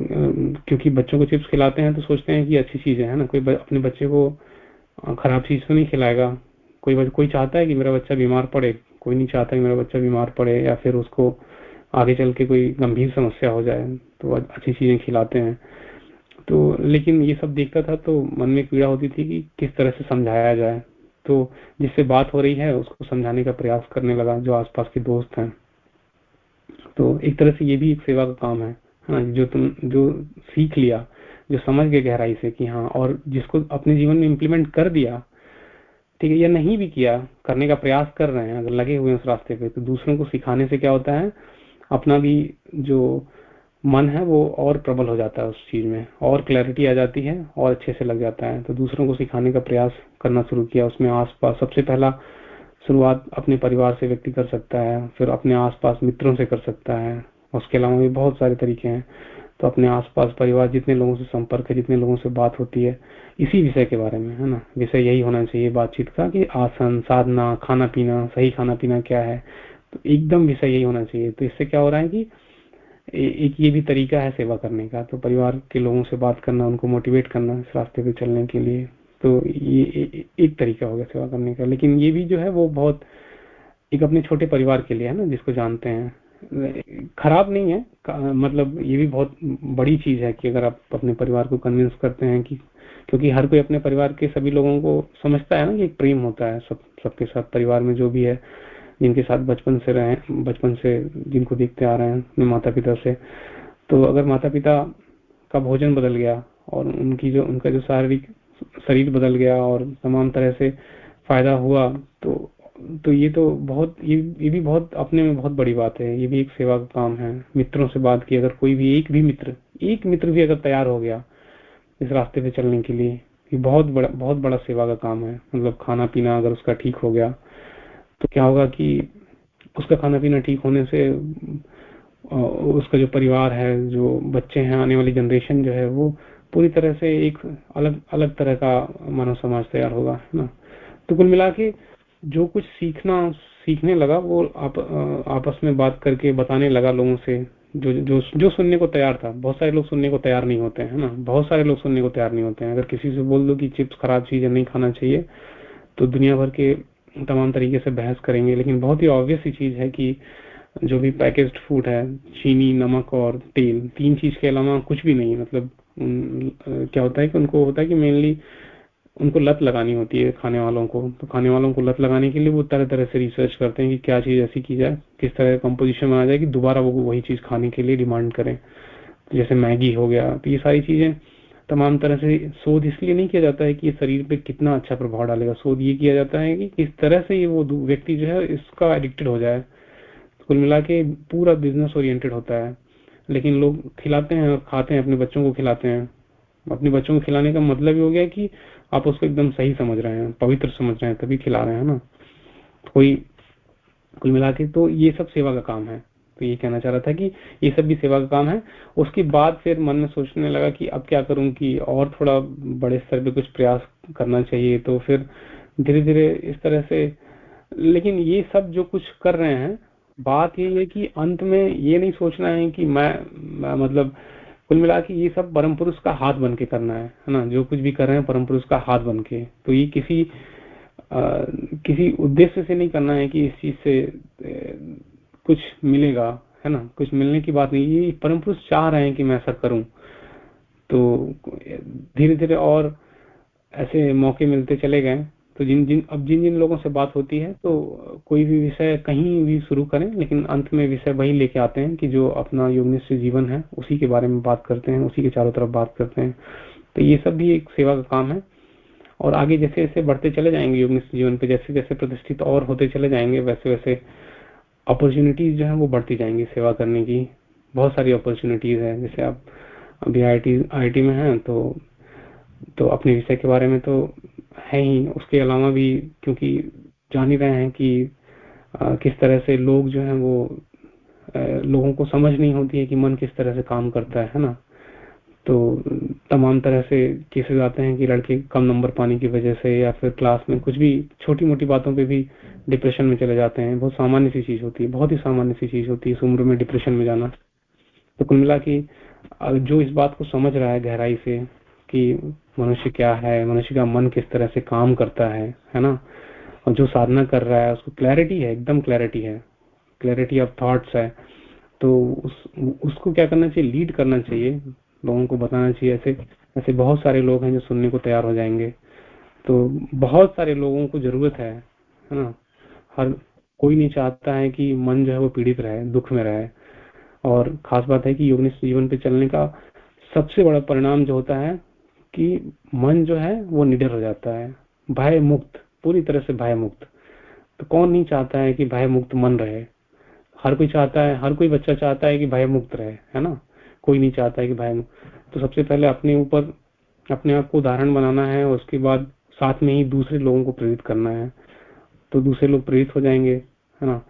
क्योंकि बच्चों को चिप्स खिलाते हैं तो सोचते हैं कि अच्छी चीज़ है ना? कोई अपने बच्चे को खराब चीज़ तो नहीं खिलाएगा। कोई कोई चाहता है कि मेरा बच्चा बीमार पड़े? कोई नहीं चाहता कि मेरा बच्चा बीमार पड़े या फिर उसको आगे चल के कोई गंभीर समस्या हो जाए तो अच्छी चीज़ें खिलाते हैं। तो लेकिन ये सब देखता था तो मन में पीड़ा होती थी कि किस तरह से समझाया जाए। तो जिससे बात हो रही है, उसको समझाने का प्रयास करने लगा, जो आसपास के दोस्त हैं। तो एक तरह से ये भी एक सेवा का काम है हाँ जो तुम, जो सीख लिया, जो समझ गए गहराई से कि हाँ और जिसको अपने जीवन में इम्प्लीमेंट कर दिया, ठीक है, या नहीं भी किया, करने का प्रयास कर रहे हैं, अगर लगे हुए हैं उस रास्ते पे तो दूसरों को सिखाने से क्या होता है, अपना भी जो मन है, वो और प्रबल हो जाता है उस चीज़ में। और क्लैरिटी आ जाती है, और अच्छे से लग जाता है। तो दूसरों को सिखाने का प्रयास करना शुरू किया उसमें आसपास। सबसे पहला शुरुआत अपने परिवार से व्यक्ति कर सकता है, फिर अपने आसपास मित्रों से कर सकता है। उसके अलावा भी बहुत सारे तरीके हैं। तो अपने आसपास परिवार, जितने लोगों से संपर्क है, जितने लोगों से बात होती है, इसी विषय के बारे में, है ना? विषय यही होना चाहिए बातचीत का कि आसन, साधना खाना पीना सही खाना पीना क्या है? तो एकदम विषय यही होना चाहिए। तो इससे क्या हो रहा है कि एक ये भी तरीका है सेवा करने का तो परिवार के लोगों से बात करना, उनको मोटिवेट करना इस रास्ते पे चलने के लिए तो ये एक तरीका हो गया सेवा करने का। लेकिन ये भी जो है, वो बहुत एक अपने छोटे परिवार के लिए है ना, जिसको जानते हैं। खराब नहीं है मतलब ये भी बहुत बड़ी चीज़ है कि अगर आप अपने परिवार को कन्विंस करते हैं कि, क्योंकि हर कोई अपने परिवार के सभी लोगों को समझता है ना कि एक प्रेम होता है सब, सबके साथ, परिवार में जो भी है। जिनके साथ बचपन से रहे बचपन से जिनको देखते आ रहे हैं, अपने माता पिता से। तो अगर माता पिता का भोजन बदल गया और उनकी जो, उनका जो शारीरिक शरीर बदल गया और तमाम तरह से फ़ायदा हुआ तो तो ये तो बहुत, ये ये भी बहुत, अपने में बहुत बड़ी बात है। ये भी एक सेवा का काम है। मित्रों से बात की, अगर कोई भी, एक भी मित्र, एक मित्र भी अगर तैयार हो गया इस रास्ते पे चलने के लिए, ये बहुत बड़ा बहुत बड़ा सेवा का काम है। मतलब खाना पीना अगर उसका ठीक हो गया तो क्या होगा कि उसका खाना पीना ठीक होने से उसका जो परिवार है, जो बच्चे हैं, आने वाली जनरेशन जो है, वो पूरी तरह से एक अलग अलग तरह का मानव समाज तैयार होगा, है ना? तो कुल मिला के जो कुछ सीखना, सीखने लगा, वो आप आपस में बात करके बताने लगा लोगों से, जो जो जो सुनने को तैयार था। बहुत सारे लोग सुनने को तैयार नहीं होते, हैं ना? बहुत सारे लोग सुनने को तैयार नहीं होते हैं। अगर किसी से बोल दो कि चिप्स खराब चीज़ है नहीं खाना चाहिए तो दुनिया भर के तमाम तरीके से बहस करेंगे, लेकिन बहुत ही ऑब्वियस ही चीज़ है कि जो भी पैकेज्ड फ़ूड है, चीनी, नमक और तेल, तीन चीज़ के अलावा कुछ भी नहीं मतलब क्या होता है कि उनको होता है कि मेनली उनको लत लगानी होती है खाने वालों को। तो खाने वालों को लत लगाने के लिए वो तरह तरह से रिसर्च करते हैं कि क्या चीज़ ऐसी की जाए, किस तरह कंपोजिशन बना जाए कि दोबारा वो वही चीज़ खाने के लिए डिमांड करें। जैसे मैगी हो गया तो ये सारी चीज़ें तमाम तरह से शोध इसलिए नहीं किया जाता है कि ये शरीर पे कितना अच्छा प्रभाव डालेगा। शोध ये किया जाता है कि किस तरह से ये वो व्यक्ति जो है इसका एडिक्टेड हो जाए। कुल मिला के पूरा बिज़नेस ओरिएंटेड होता है। लेकिन लोग खिलाते हैं और खाते हैं, अपने बच्चों को खिलाते हैं। अपने बच्चों को खिलाने का मतलब ये हो गया कि आप उसको एकदम सही समझ रहे हैं, पवित्र समझ रहे हैं, तभी खिला रहे हैं ना। कोई, कुल मिला के तो ये सब सेवा का काम है। तो ये कहना चाह रहा था कि ये सब भी सेवा का काम है। उसके बाद फिर मन में सोचने लगा कि अब क्या करूँ कि और थोड़ा बड़े स्तर पे कुछ प्रयास करना चाहिए। तो फिर धीरे धीरे इस तरह से लेकिन ये सब जो कुछ कर रहे हैं बात ये है कि अंत में ये नहीं सोचना है कि मैं, मैं मतलब कुल मिला के ये सब परम पुरुष का हाथ बन के करना है है ना? जो कुछ भी कर रहे हैं परम पुरुष का हाथ बन के। तो ये किसी आ, किसी उद्देश्य से नहीं करना है कि इस चीज़ से कुछ मिलेगा, है ना? कुछ मिलने की बात नहीं, ये परम पुरुष चाह रहे हैं कि मैं ऐसा करूँ। तो धीरे धीरे और ऐसे मौके मिलते चले गए। तो जिन जिन, अब जिन जिन लोगों से बात होती है तो कोई भी विषय कहीं भी शुरू करें, लेकिन अंत में विषय वही लेके आते हैं कि जो अपना योगनिष्ठ जीवन है, उसी के बारे में बात करते हैं, उसी के चारों तरफ़ बात करते हैं। तो ये सब भी एक सेवा का काम है। और आगे जैसे जैसे बढ़ते चले जाएँगे योगनिष्ठ जीवन पे जैसे जैसे प्रतिष्ठित और होते चले जाएँगे वैसे वैसे अपॉर्चुनिटीज़ जो है वो बढ़ती जाएँगी सेवा करने की। बहुत सारी अपॉर्चुनिटीज़ है। जैसे आप अभी आई आई में हैं तो तो अपने विषय के बारे में तो है ही। उसके अलावा भी क्योंकि जान ही रहे हैं कि आ, किस तरह से लोग जो है वो आ, लोगों को समझ नहीं होती है कि मन किस तरह से काम करता है ना? तो तमाम तरह से केसेस आते हैं कि लड़के कम नंबर पाने की वजह से या फिर क्लास में कुछ भी छोटी मोटी बातों पे भी डिप्रेशन में चले जाते हैं। बहुत सामान्य सी चीज़ होती है, बहुत ही सामान्य सी चीज़ होती है इस उम्र में डिप्रेशन में जाना। तो कुल मिला की जो इस बात को समझ रहा है गहराई से कि मनुष्य क्या है, मनुष्य का मन किस तरह से काम करता है है ना? और जो साधना कर रहा है, उसको क्लैरिटी है, एकदम क्लैरिटी है। क्लैरिटी ऑफ़ थॉट्स है। तो उस, उसको क्या करना चाहिए? लीड करना चाहिए। लोगों को बताना चाहिए। ऐसे ऐसे बहुत सारे लोग हैं जो सुनने को तैयार हो जाएँगे। तो बहुत सारे लोगों को ज़रूरत है है ना? हर, कोई नहीं चाहता है कि मन जो है वो पीड़ित रहे, दुख में रहे। और खास बात है कि योगनिष्ठ जीवन पे चलने का सबसे बड़ा परिणाम जो होता है कि मन जो है वो निडर हो जाता है। भय मुक्त, पूरी तरह से भय मुक्त। तो कौन नहीं चाहता है कि भय मुक्त मन रहे? हर कोई चाहता है, हर कोई बच्चा चाहता है कि भय मुक्त रहे, है ना? कोई नहीं चाहता है कि भय तो सबसे पहले अपने ऊपर अपने आप को उदाहरण बनाना है और उसके बाद साथ में ही दूसरे लोगों को प्रेरित करना है। तो दूसरे लोग प्रेरित हो जाएँगे, है ना?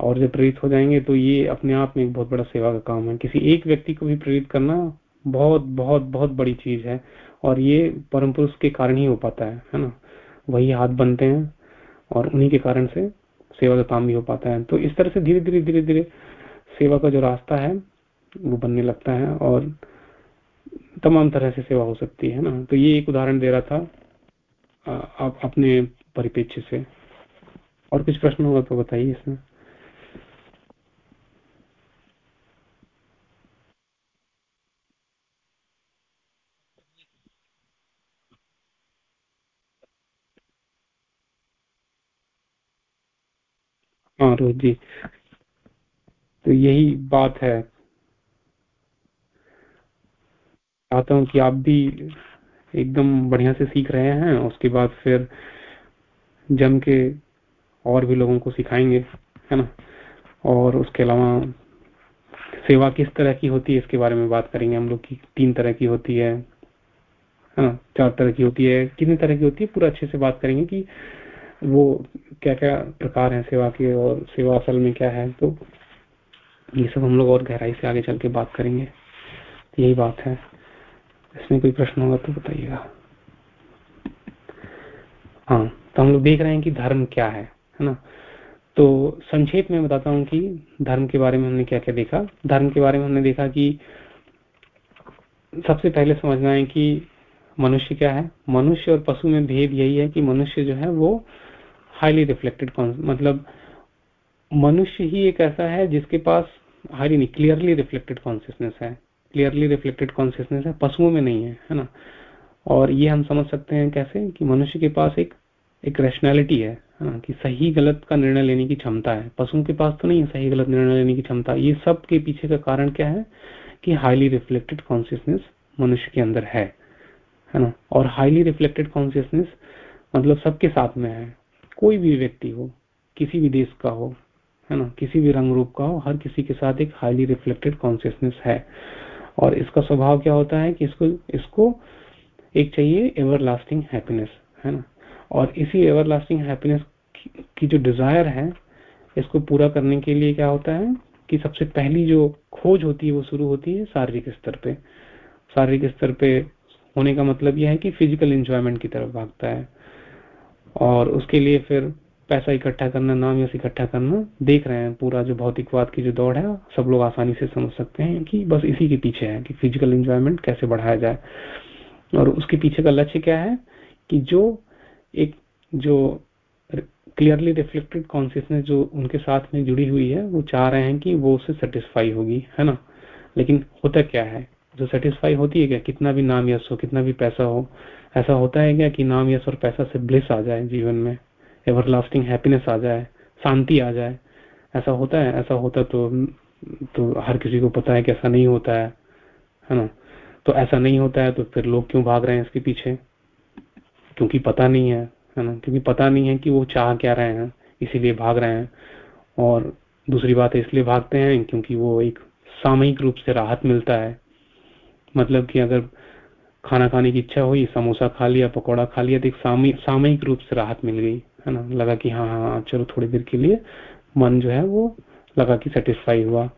और जब प्रेरित हो जाएँगे तो ये अपने आप में एक बहुत बड़ा सेवा का काम है। किसी एक व्यक्ति को भी प्रेरित करना बहुत बहुत बहुत बड़ी चीज़ है, और ये परम पुरुष के कारण ही हो पाता है है ना? वही हाथ बनते हैं, और उन्हीं के कारण से सेवा का काम भी हो पाता है। तो इस तरह से धीरे धीरे धीरे धीरे सेवा का जो रास्ता है वो बनने लगता है और तमाम तरह से सेवा हो सकती है ना। तो ये एक उदाहरण दे रहा था आप अपने परिपेक्ष्य से। और कुछ प्रश्न होगा तो बताइए इसमें। हाँ रोहित जी। तो यही बात है। चाहता हूँ कि आप भी एकदम बढ़िया से सीख रहे हैं, उसके बाद फिर जम के और भी लोगों को सिखाएँगे, है ना? और उसके अलावा सेवा किस तरह की होती है, इसके बारे में बात करेंगे हम लोग की। तीन तरह की होती है है ना? चार तरह की होती है। कितनी तरह की होती है, पूरा अच्छे से बात करेंगे कि वो क्या क्या प्रकार है सेवा के और सेवा असल में क्या है। तो ये सब हम लोग और गहराई से आगे चल के बात करेंगे। यही बात है। इसमें कोई प्रश्न होगा तो बताइएगा। हाँ तो हम लोग देख रहे हैं कि धर्म क्या है है ना? तो संक्षेप में बताता हूँ कि धर्म के बारे में हमने क्या क्या देखा। धर्म के बारे में हमने देखा कि सबसे पहले समझना है कि मनुष्य क्या है? मनुष्य और पशु में भेद यही है कि मनुष्य जो है वो हाईली रिफ्लेक्टेड मतलब मनुष्य ही एक ऐसा है जिसके पास हाईली क्लियरली रिफ्लेक्टेड कॉन्सियसनेस है। क्लियरली रिफ्लेक्टेड कॉन्सियसनेस है पशुओं में नहीं है है ना? और ये हम समझ सकते हैं कैसे कि मनुष्य के पास एक एक रैशनैलिटी है हाँ, कि सही गलत का निर्णय लेने की क्षमता है। पशुओं के पास तो नहीं है सही गलत निर्णय लेने की क्षमता। ये सब के पीछे का कारण क्या है? कि हाईली रिफ्लेक्टेड कॉन्सियसनेस मनुष्य के अंदर है है ना? और हाईली रिफ्लेक्टेड कॉन्सियसनेस मतलब सबके साथ में है। कोई भी व्यक्ति हो किसी भी देश का हो है ना? किसी भी रंग रूप का हो हर किसी के साथ एक हाईली रिफ्लेक्टेड कॉन्सियसनेस है। और इसका स्वभाव क्या होता है कि इसको इसको एक चाहिए एवर लास्टिंग हैप्पीनेस है ना? और इसी एवर लास्टिंग हैप्पीनेस की जो डिज़ायर है, इसको पूरा करने के लिए क्या होता है कि सबसे पहली जो खोज होती है, वो शुरू होती है शारीरिक स्तर पे। शारीरिक स्तर पे होने का मतलब यह है कि फ़िज़िकल इंजॉयमेंट की तरफ़ भागता है। और उसके लिए फिर पैसा इकट्ठा करना, नाम यश इकट्ठा करना, देख रहे हैं पूरा जो भौतिकवाद की जो दौड़ है, सब लोग आसानी से समझ सकते हैं कि बस इसी के पीछे है कि फ़िज़िकल इंजॉयमेंट कैसे बढ़ाया जाए। और उसके पीछे का लक्ष्य क्या है कि जो एक, जो क्लियरली रिफ्लेक्टेड कॉन्सियसनेस जो उनके साथ में जुड़ी हुई है, वो चाह रहे हैं कि वो उससे सेटिस्फाई होगी, है ना? लेकिन होता क्या है? जो सेटिस्फाई होती है क्या? कितना भी नाम यश हो, कितना भी पैसा हो, ऐसा होता है क्या कि नाम यश और पैसा से ब्लिस आ जाए जीवन में? एवरलास्टिंग हैप्पीनेस आ जाए, शांति आ जाए। ऐसा होता है, ऐसा होता तो तो हर किसी को पता है कि ऐसा नहीं होता है है ना? तो ऐसा नहीं होता है तो फिर लोग क्यों भाग रहे हैं इसके पीछे? क्योंकि पता नहीं है है ना? क्योंकि पता नहीं है कि वो चाह क्या रहे हैं, इसीलिए भाग रहे हैं। और दूसरी बात है, इसलिए भागते हैं क्योंकि वो एक सामयिक रूप से राहत मिलता है। मतलब कि अगर खाना खाने की इच्छा हुई, समोसा खा लिया, पकौड़ा खा लिया तो एक सामयिक रूप से राहत मिल गई। है ना, लगा कि हाँ हाँ चलो थोड़ी देर के लिए मन जो है वो लगा कि सेटिस्फाई हुआ।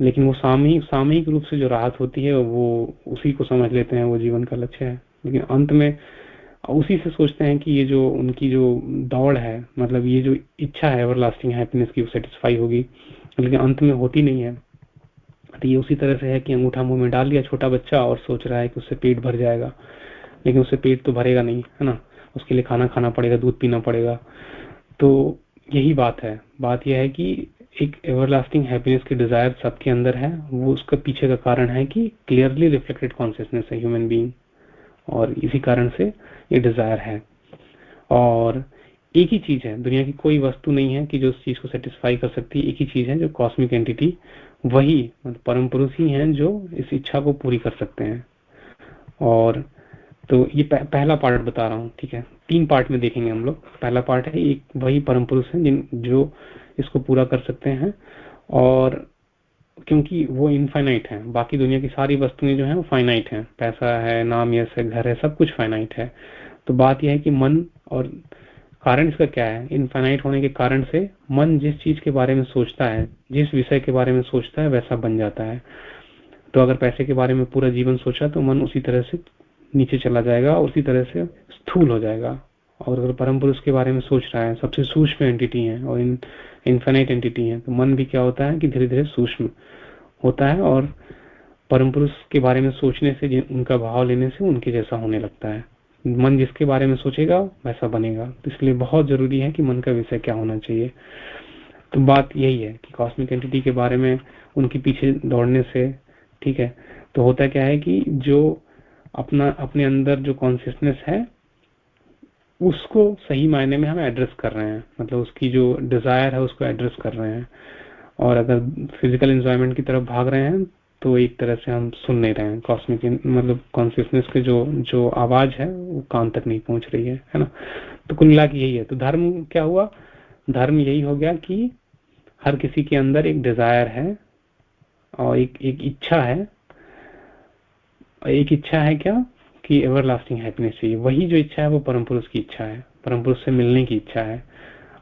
लेकिन वो सामूहिक सामूहिक रूप से जो राहत होती है, वो उसी को समझ लेते हैं, वो जीवन का लक्ष्य है। लेकिन अंत में उसी से सोचते हैं कि ये जो, उनकी जो दौड़ है मतलब ये जो इच्छा है एवर लास्टिंग हैप्पीनेस की, वो सेटिस्फाई होगी। लेकिन अंत में होती नहीं है। तो ये उसी तरह से है कि अंगूठा मुँह में डाल लिया छोटा बच्चा, और सोच रहा है कि उससे पेट भर जाएगा। लेकिन उससे पेट तो भरेगा नहीं, है ना? उसके लिए खाना खाना पड़ेगा, दूध पीना पड़ेगा। तो यही बात है। बात यह है कि एक एवरलास्टिंग हैप्पीनेस की डिज़ायर सबके अंदर है। वो उसका पीछे का कारण है कि क्लियरली रिफ्लेक्टेड कॉन्सियसनेस है ह्यूमन बीइंग और इसी कारण से ये डिज़ायर है। और एक ही चीज़ है, दुनिया की कोई वस्तु नहीं है कि जो उस चीज़ को सेटिस्फाई कर सकती है एक ही चीज़ है जो कॉस्मिक एंटिटी वही मतलब परम पुरुष ही है जो इस इच्छा को पूरी कर सकते हैं। और तो ये पहला पार्ट बता रहा हूँ, ठीक है? तीन पार्ट में देखेंगे हम लोग। पहला पार्ट है, एक वही परम पुरुष है जिन, जो इसको पूरा कर सकते हैं और क्योंकि वो इनफाइनाइट है, बाकी दुनिया की सारी वस्तुएँ जो है वो फाइनाइट है। पैसा है, नाम यश है, घर है, सब कुछ फाइनाइट है। तो बात यह है कि मन और कारण इसका क्या है? इनफाइनाइट होने के कारण से मन जिस चीज़ के बारे में सोचता है, जिस विषय के बारे में सोचता है, वैसा बन जाता है। तो अगर पैसे के बारे में पूरा जीवन सोचा तो मन उसी तरह से नीचे चला जाएगा और उसी तरह से स्थूल हो जाएगा। और अगर परम पुरुष के बारे में सोच रहा है, सबसे सूक्ष्म एंटिटी है और इन इन्फाइनाइट एंटिटी है तो मन भी क्या होता है कि धीरे धीरे सूक्ष्म होता है और परम पुरुष के बारे में सोचने से उनका भाव लेने से उनके जैसा होने लगता है। मन जिसके बारे में सोचेगा, वैसा बनेगा। तो इसलिए बहुत ज़रूरी है कि मन का विषय क्या होना चाहिए। तो बात यही है कि कॉस्मिक एंटिटी के बारे में, उनके पीछे दौड़ने से, ठीक है? तो होता क्या है कि जो अपना, अपने अंदर जो कॉन्सियसनेस है, उसको सही मायने में हम एड्रेस कर रहे हैं। मतलब उसकी जो डिज़ायर है, उसको एड्रेस कर रहे हैं। और अगर फ़िज़िकल एंजॉयमेंट की तरफ़ भाग रहे हैं तो एक तरह से हम सुन नहीं रहे हैं। कॉस्मिक मतलब कॉन्सियसनेस के जो जो आवाज़ है, वो कान तक नहीं पहुँच रही है है ना? तो कुल मिला यही है। तो धर्म क्या हुआ? धर्म यही हो गया कि हर किसी के अंदर एक डिज़ायर है और एक एक इच्छा है एक इच्छा है क्या कि एवर लास्टिंग हैप्पीनेस चाहिए? वही जो इच्छा है, वो परम पुरुष की इच्छा है। परम पुरुष से मिलने की इच्छा है।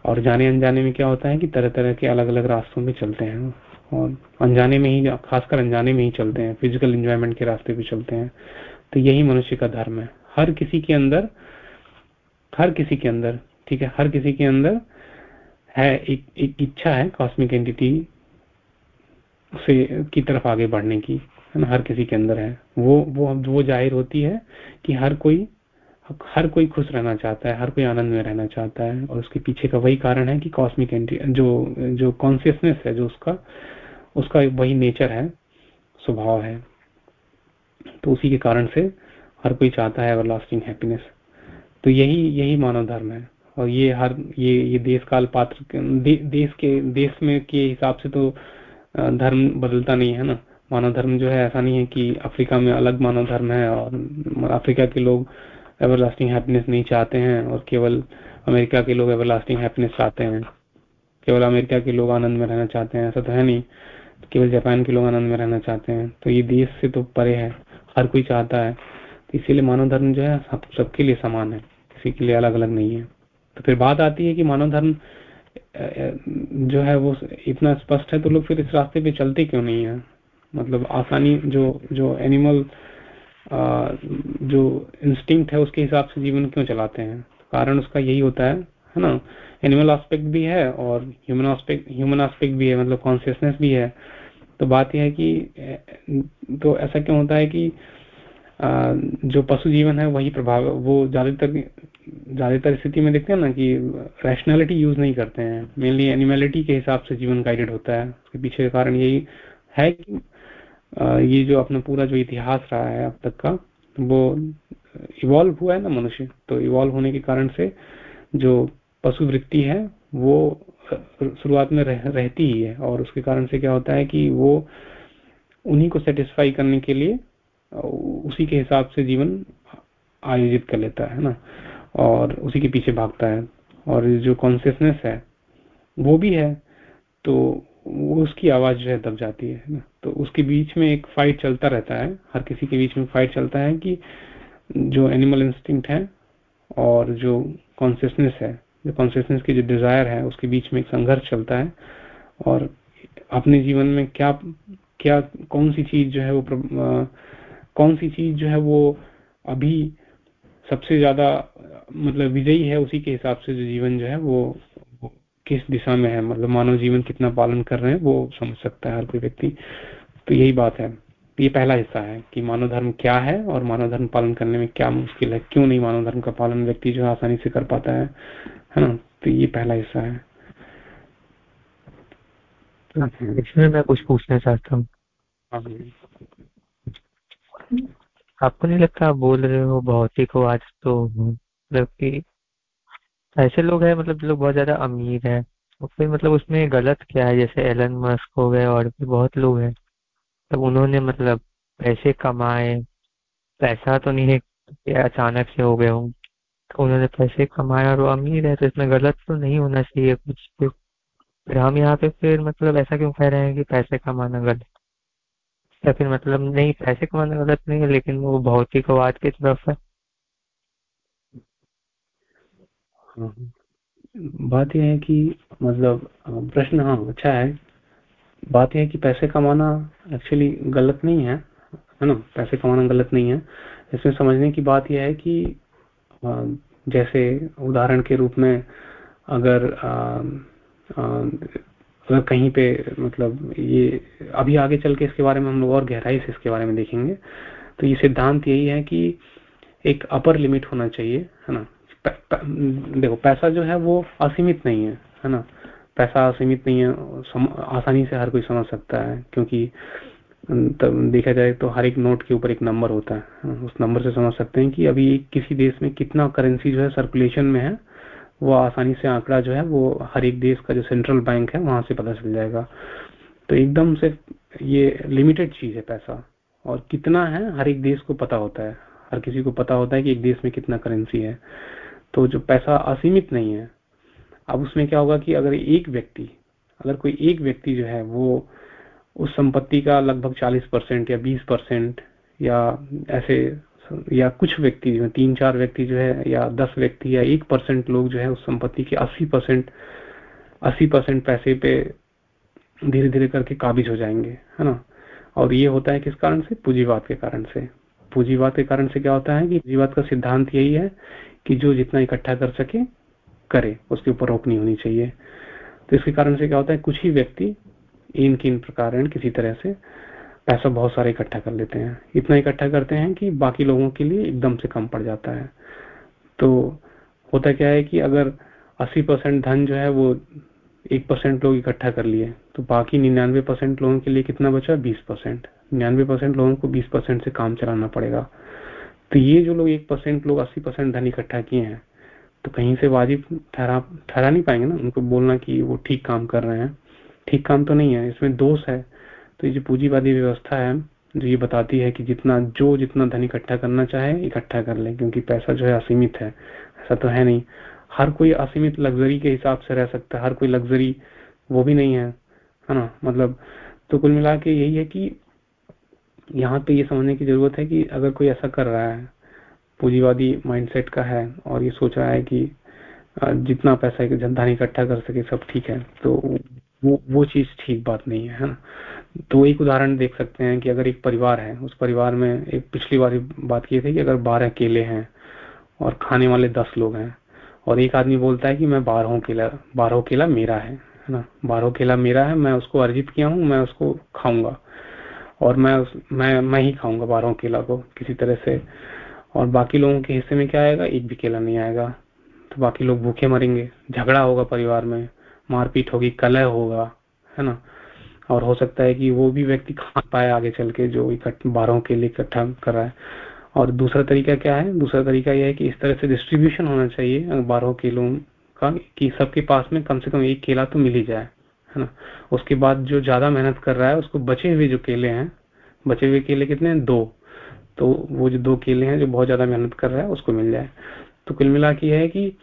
और जाने अनजाने में क्या होता है कि तरह तरह के अलग अलग रास्तों में चलते हैं। और अनजाने में ही, खासकर अनजाने में ही चलते हैं। फ़िज़िकल एंजॉयमेंट के रास्ते भी चलते हैं। तो यही मनुष्य का धर्म है। हर किसी के अंदर, हर किसी के अंदर, ठीक है? हर किसी के अंदर है एक एक इच्छा है कॉस्मिक एंटिटी से, की तरफ़ आगे बढ़ने की। है ना हर किसी के अंदर है। वो वो वो ज़ाहिर होती है कि हर कोई हर कोई खुश रहना चाहता है हर कोई आनंद में रहना चाहता है और उसके पीछे का वही कारण है कि कॉस्मिक एंट्री जो जो कॉन्सियसनेस है जो उसका उसका वही नेचर है स्वभाव है। तो उसी के कारण से हर कोई चाहता है एवर लास्टिंग हैप्पीनेस तो यही यही मानव धर्म है और ये हर ये ये देश काल पात्र दे, देश के देश में के हिसाब से तो धर्म बदलता नहीं है ना। मानव धर्म जो है, ऐसा नहीं है कि अफ्रीका में अलग मानव धर्म है और अफ्रीका के लोग एवरलास्टिंग हैप्पीनेस नहीं चाहते हैं और केवल अमेरिका के लोग एवरलास्टिंग हैप्पीनेस चाहते हैं। केवल अमेरिका के लोग आनंद में रहना चाहते हैं, ऐसा तो है नहीं। केवल जापान के लोग आनंद में रहना चाहते हैं। तो ये देश से तो परे है, हर कोई चाहता है। तो इसीलिए मानव धर्म जो है, सब, सबके लिए समान है, किसी के लिए अलग अलग नहीं है। तो फिर बात आती है कि मानव धर्म जो है वो इतना स्पष्ट है तो लोग फिर इस रास्ते पे चलते क्यों नहीं है? मतलब आसानी जो जो एनिमल जो इंस्टिंक्ट है उसके हिसाब से जीवन क्यों चलाते हैं? कारण उसका यही होता है है ना? एनिमल एस्पेक्ट भी है और ह्यूमन एस्पेक्ट ह्यूमन एस्पेक्ट भी है मतलब कॉन्सियसनेस भी है। तो बात यह है कि तो ऐसा क्यों होता है कि जो पशु जीवन है वही प्रभाव, वो ज़्यादातर ज़्यादातर स्थिति में देखते हैं ना कि रैशनैलिटी यूज़ नहीं करते हैं। मेनली एनिमेलिटी के हिसाब से जीवन गाइडेड होता है। उसके पीछे कारण यही है कि ये जो अपना पूरा जो इतिहास रहा है अब तक का वो इवॉल्व हुआ है ना मनुष्य? तो इवॉल्व होने के कारण से जो पशु वृत्ति है वो शुरुआत में रह, रहती ही है। और उसके कारण से क्या होता है कि वो उन्हीं को सेटिस्फाई करने के लिए उसी के हिसाब से जीवन आयोजित कर लेता है ना? और उसी के पीछे भागता है। और जो कॉन्सियसनेस है वो भी है। तो वो उसकी आवाज़ जो है दब जाती है ना? तो उसके बीच में एक फाइट चलता रहता है। हर किसी के बीच में फाइट चलता है कि जो एनिमल इंस्टिंक्ट है और जो कॉन्सियसनेस है, जो कॉन्सियसनेस की जो डिज़ायर है, उसके बीच में एक संघर्ष चलता है। और अपने जीवन में क्या क्या, कौन सी चीज़ जो है वो कौन सी चीज़ जो है वो अभी सबसे ज़्यादा मतलब विजयी है उसी के हिसाब से जो जीवन जो है वो किस दिशा में है? मतलब मानव जीवन कितना पालन कर रहे हैं वो समझ सकता है हर कोई व्यक्ति। तो यही बात है। ये पहला हिस्सा है कि मानव धर्म क्या है और मानव धर्म पालन करने में क्या मुश्किल है? क्यों नहीं मानव धर्म का पालन व्यक्ति जो है आसानी से कर पाता है? है ना? तो ये पहला हिस्सा है। इसमें मैं कुछ पूछना चाहता हूँ। हाँ आपको नहीं लगता आप बोल रहे हो भौतिक हो आज तो मतलब कि ऐसे लोग हैं मतलब लोग बहुत ज़्यादा अमीर हैं फिर मतलब उसमें गलत क्या है? जैसे एलन मस्क हो गए और भी बहुत लोग हैं, तब उन्होंने मतलब पैसे कमाए। पैसा तो नहीं है अचानक से हो गए हों तो उन्होंने पैसे कमाए और वो अमीर है तो इसमें गलत तो नहीं होना चाहिए कुछ फिर फिर हम यहाँ पे फिर मतलब ऐसा क्यों कह रहे हैं कि पैसे कमाना गलत या फिर मतलब नहीं, पैसे कमाना गलत नहीं है, लेकिन वो भौतिकवाद की तरफ़ है हाँ बात यह है कि मतलब प्रश्न हाँ अच्छा है। बात यह है कि पैसे कमाना एक्चुअली गलत नहीं है है ना? पैसे कमाना गलत नहीं है। इसमें समझने की बात यह है कि जैसे उदाहरण के रूप में अगर आ, आ, अगर कहीं पे मतलब ये अभी आगे चल के इसके बारे में हम लोग और गहराई से इसके बारे में देखेंगे तो ये सिद्धांत यही है कि एक अपर लिमिट होना चाहिए है ना? देखो पैसा जो है वो असीमित नहीं है है ना? पैसा असीमित नहीं है सम, आसानी से हर कोई समझ सकता है क्योंकि तब देखा जाए तो हर एक नोट के ऊपर एक नंबर होता है उस नंबर से समझ सकते हैं कि अभी किसी देश में कितना करेंसी जो है सर्कुलेशन में है वो आसानी से आंकड़ा जो है वो हर एक देश का जो सेंट्रल बैंक है वहाँ से पता चल जाएगा। तो एकदम से ये लिमिटेड चीज़ है पैसा और कितना है हर एक देश को पता होता है। हर किसी को पता होता है कि एक देश में कितना करेंसी है। तो जो पैसा असीमित नहीं है, अब उसमें क्या होगा कि अगर एक व्यक्ति, अगर कोई एक व्यक्ति जो है वो उस संपत्ति का लगभग 40 परसेंट या 20 परसेंट या ऐसे या कुछ व्यक्ति जो है तीन चार व्यक्ति जो है या दस व्यक्ति या एक परसेंट लोग जो है उस संपत्ति के अस्सी परसेंट अस्सी परसेंट पैसे पे धीरे धीरे करके काबिज हो जाएँगे, है ना? और ये होता है किस कारण से? पूंजीवाद के कारण से। पूंजीवाद के कारण से क्या होता है कि पूंजीवाद का सिद्धांत यही है कि जो जितना इकट्ठा कर सके, करे। उसके ऊपर रोक नहीं होनी चाहिए। तो इसके कारण से क्या होता है, कुछ ही व्यक्ति इन किन प्रकार किसी तरह से पैसा बहुत सारे इकट्ठा कर लेते हैं। इतना इकट्ठा करते हैं कि बाकी लोगों के लिए एकदम से कम पड़ जाता है। तो होता क्या है कि अगर 80 परसेंट धन जो है वो एक परसेंट लोग इकट्ठा कर लिए तो बाकी निन्यानवे परसेंट लोगों के लिए कितना बचा? बीस परसेंट। निन्यानवे परसेंट लोगों को बीस परसेंट से काम चलाना पड़ेगा। तो ये जो लोग एक परसेंट लोग, अस्सी परसेंट धन इकट्ठा किए हैं तो कहीं से वाजिब ठहरा ठहरा नहीं पाएँगे ना? उनको बोलना कि वो ठीक काम कर रहे हैं। ठीक काम तो नहीं है, इसमें दोष है। तो ये जो पूंजीवादी व्यवस्था है, जो ये बताती है कि जितना, जो जितना धन इकट्ठा करना चाहे, इकट्ठा कर ले, क्योंकि पैसा जो है असीमित है, ऐसा तो है नहीं। हर कोई असीमित लग्जरी के हिसाब से रह सकता है, हर कोई लग्जरी वो भी नहीं है है ना? मतलब तो कुल मिला के यही है कि यहाँ पे ये समझने की ज़रूरत है कि अगर कोई ऐसा कर रहा है, पूंजीवादी माइंडसेट का है और ये सोच रहा है कि जितना पैसा धन इकट्ठा कर सके सब ठीक है तो वो वो चीज़ ठीक बात नहीं है ना? तो एक उदाहरण देख सकते हैं कि अगर एक परिवार है, उस परिवार में एक पिछली बार बात की थी कि अगर बारह केले हैं और खाने वाले दस लोग हैं और एक आदमी बोलता है कि मैं बारहों केला बारह केला मेरा है ना? बारह केला मेरा है, मैं उसको अर्जित किया हूँ, मैं उसको खाऊँगा। और मैं उस, मैं मैं ही खाऊँगा बारह केला को किसी तरह से। और बाकी लोगों के हिस्से में क्या आएगा? एक भी केला नहीं आएगा। तो बाकी लोग भूखे मरेंगे। झगड़ा होगा परिवार में। मारपीट होगी कलह होगा है ना? और हो सकता है कि वो भी व्यक्ति खा पाए आगे चल के जो इकट्ठा बारहों के लिए इकट्ठा कर रहा है। और दूसरा तरीका क्या है? दूसरा तरीका यह है कि इस तरह से डिस्ट्रीब्यूशन होना चाहिए बारह किलो का कि सबके पास में कम से कम एक केला तो मिल ही जाए। है ना? उसके बाद जो ज़्यादा मेहनत कर रहा है, उसको बचे हुए जो केले हैं, बचे हुए केले कितने हैं? दो। तो वो जो दो केले हैं, जो बहुत ज़्यादा मेहनत कर रहा है, उसको मिल जाए। तो कुल मिला के है कि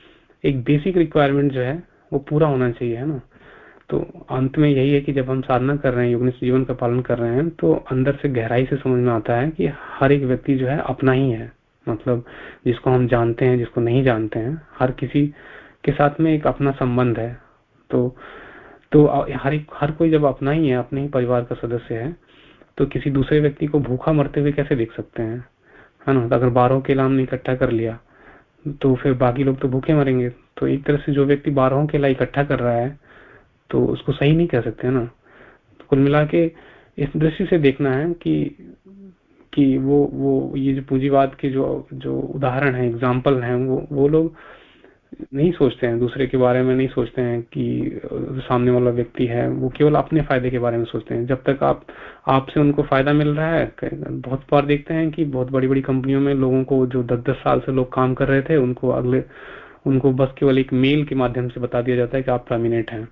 एक बेसिक रिक्वायरमेंट जो है, वो पूरा होना चाहिए, है ना? तो अंत में यही है कि जब हम साधना कर रहे हैं जीवन का पालन कर रहे हैं तो अंदर से गहराई से समझ में आता है कि हर एक व्यक्ति जो है, अपना ही है। मतलब जिसको हम जानते हैं, जिसको नहीं जानते हैं, हर किसी के साथ में एक अपना संबंध है। तो तो हर हर कोई जब अपना ही है, अपने ही परिवार का सदस्य है तो किसी दूसरे व्यक्ति को भूखा मरते हुए कैसे देख सकते हैं? है ना? अगर बारहों केला हमने इकट्ठा कर लिया तो फिर बाकी लोग तो भूखे मरेंगे। तो एक तरह से जो व्यक्ति बारहों केला इकट्ठा कर रहा है तो उसको सही नहीं कह सकते, है ना? तो कुल मिला के इस दृष्टि से देखना है कि कि वो वो ये जो पूंजीवाद के जो जो उदाहरण है एग्ज़ाम्पल है, वो वो लोग नहीं सोचते हैं, दूसरे के बारे में नहीं सोचते हैं कि सामने वाला व्यक्ति है, वो केवल अपने फ़ायदे के बारे में सोचते हैं। जब तक आप, आपसे उनको फ़ायदा मिल रहा है बहुत बार देखते हैं कि बहुत बड़ी बड़ी कंपनियों में लोगों को जो दस दस साल से लोग काम कर रहे थे, उनको अगले, उनको बस केवल एक मेल के माध्यम से बता दिया जाता है कि आप टर्मिनेट हैं।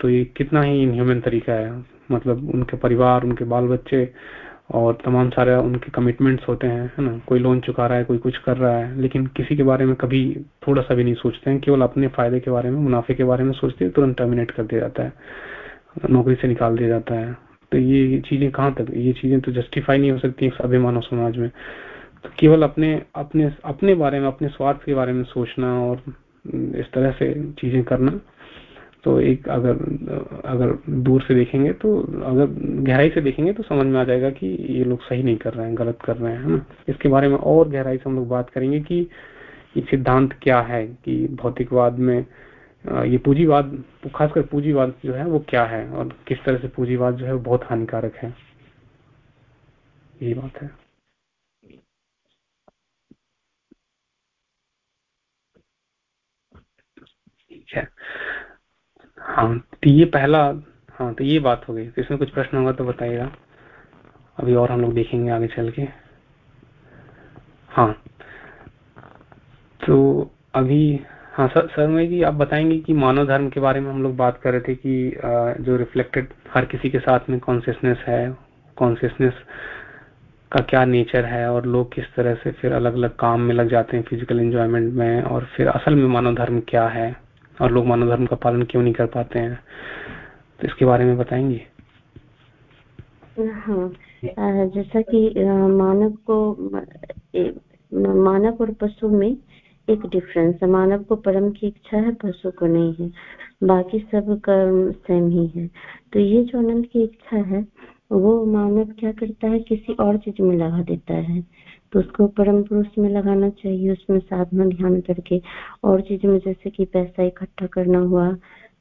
तो ये कितना ही इनह्यूमन तरीका है। मतलब उनके परिवार, उनके बाल बच्चे और तमाम सारे उनके कमिटमेंट्स होते हैं, है ना? कोई लोन चुका रहा है, कोई कुछ कर रहा है, लेकिन किसी के बारे में कभी थोड़ा सा भी नहीं सोचते हैं, केवल अपने फ़ायदे के बारे में, मुनाफे के बारे में सोचते हैं, तुरंत टर्मिनेट कर दिया जाता है, नौकरी से निकाल दिया जाता है। तो ये चीज़ें कहाँ तक, ये चीज़ें तो जस्टिफाई नहीं हो सकती सभ्य मानव समाज में। तो केवल अपने अपने अपने बारे में, अपने स्वार्थ के बारे में सोचना और इस तरह से चीज़ें करना तो एक अगर अगर दूर से देखेंगे तो अगर गहराई से देखेंगे तो समझ में आ जाएगा कि ये लोग सही नहीं कर रहे हैं, गलत कर रहे हैं ना? इसके बारे में और गहराई से हम लोग बात करेंगे कि ये सिद्धांत क्या है कि भौतिकवाद में ये पूंजीवाद, खासकर पूंजीवाद जो है वो क्या है और किस तरह से पूंजीवाद जो है वो बहुत हानिकारक है? यही बात है। ठीक है। हाँ तो ये पहला हाँ तो ये बात हो गई। तो इसमें कुछ प्रश्न होगा तो बताइएगा। अभी और हम लोग देखेंगे आगे चल के। हाँ तो अभी हाँ सर सर मैं जी आप बताएँगे कि मानव धर्म के बारे में हम लोग बात कर रहे थे कि जो रिफ्लेक्टेड हर किसी के साथ में कॉन्सियसनेस है कॉन्सियसनेस का क्या नेचर है और लोग किस तरह से फिर अलग अलग काम में लग जाते हैं फ़िज़िकल एंजॉयमेंट में और फिर असल में मानव धर्म क्या है। और लोग मानव धर्म का पालन क्यों नहीं कर पाते हैं? तो इसके बारे में बताएँगे। हाँ जैसा कि मानव को मानव और पशु में एक डिफरेंस है। मानव को परम की इच्छा है, पशु को नहीं है। बाकी सब कर्म सेम ही है। तो ये जो अनंत की इच्छा है, वो मानव क्या करता है? किसी और चीज़ में लगा देता है। तो उसको परम पुरुष में लगाना चाहिए, उसमें साधना, ध्यान करके। और चीज़ों में जैसे कि पैसा इकट्ठा करना हुआ,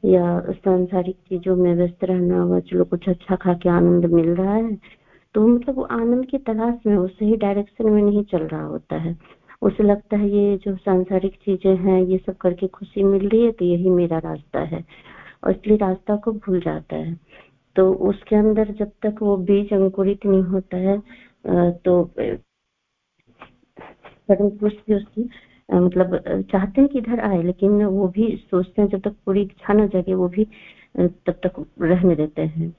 या सांसारिक चीज़ों में व्यस्त रहना हुआ, चलो कुछ अच्छा खा के आनंद मिल रहा है तो मतलब वो आनंद की तलाश में वो सही डायरेक्शन में नहीं चल रहा होता है। उसे लगता है ये जो सांसारिक चीज़ें हैं, ये सब करके खुशी मिल रही है तो यही मेरा रास्ता है। और इसलिए रास्ता को भूल जाता है। तो उसके अंदर जब तक वो बीज अंकुरित नहीं होता है तो परम पुरुष भी उसकी मतलब चाहते हैं कि इधर आए लेकिन वो भी सोचते हैं जब तक पूरी इच्छा न जगे वो भी तब तक रहने देते हैं।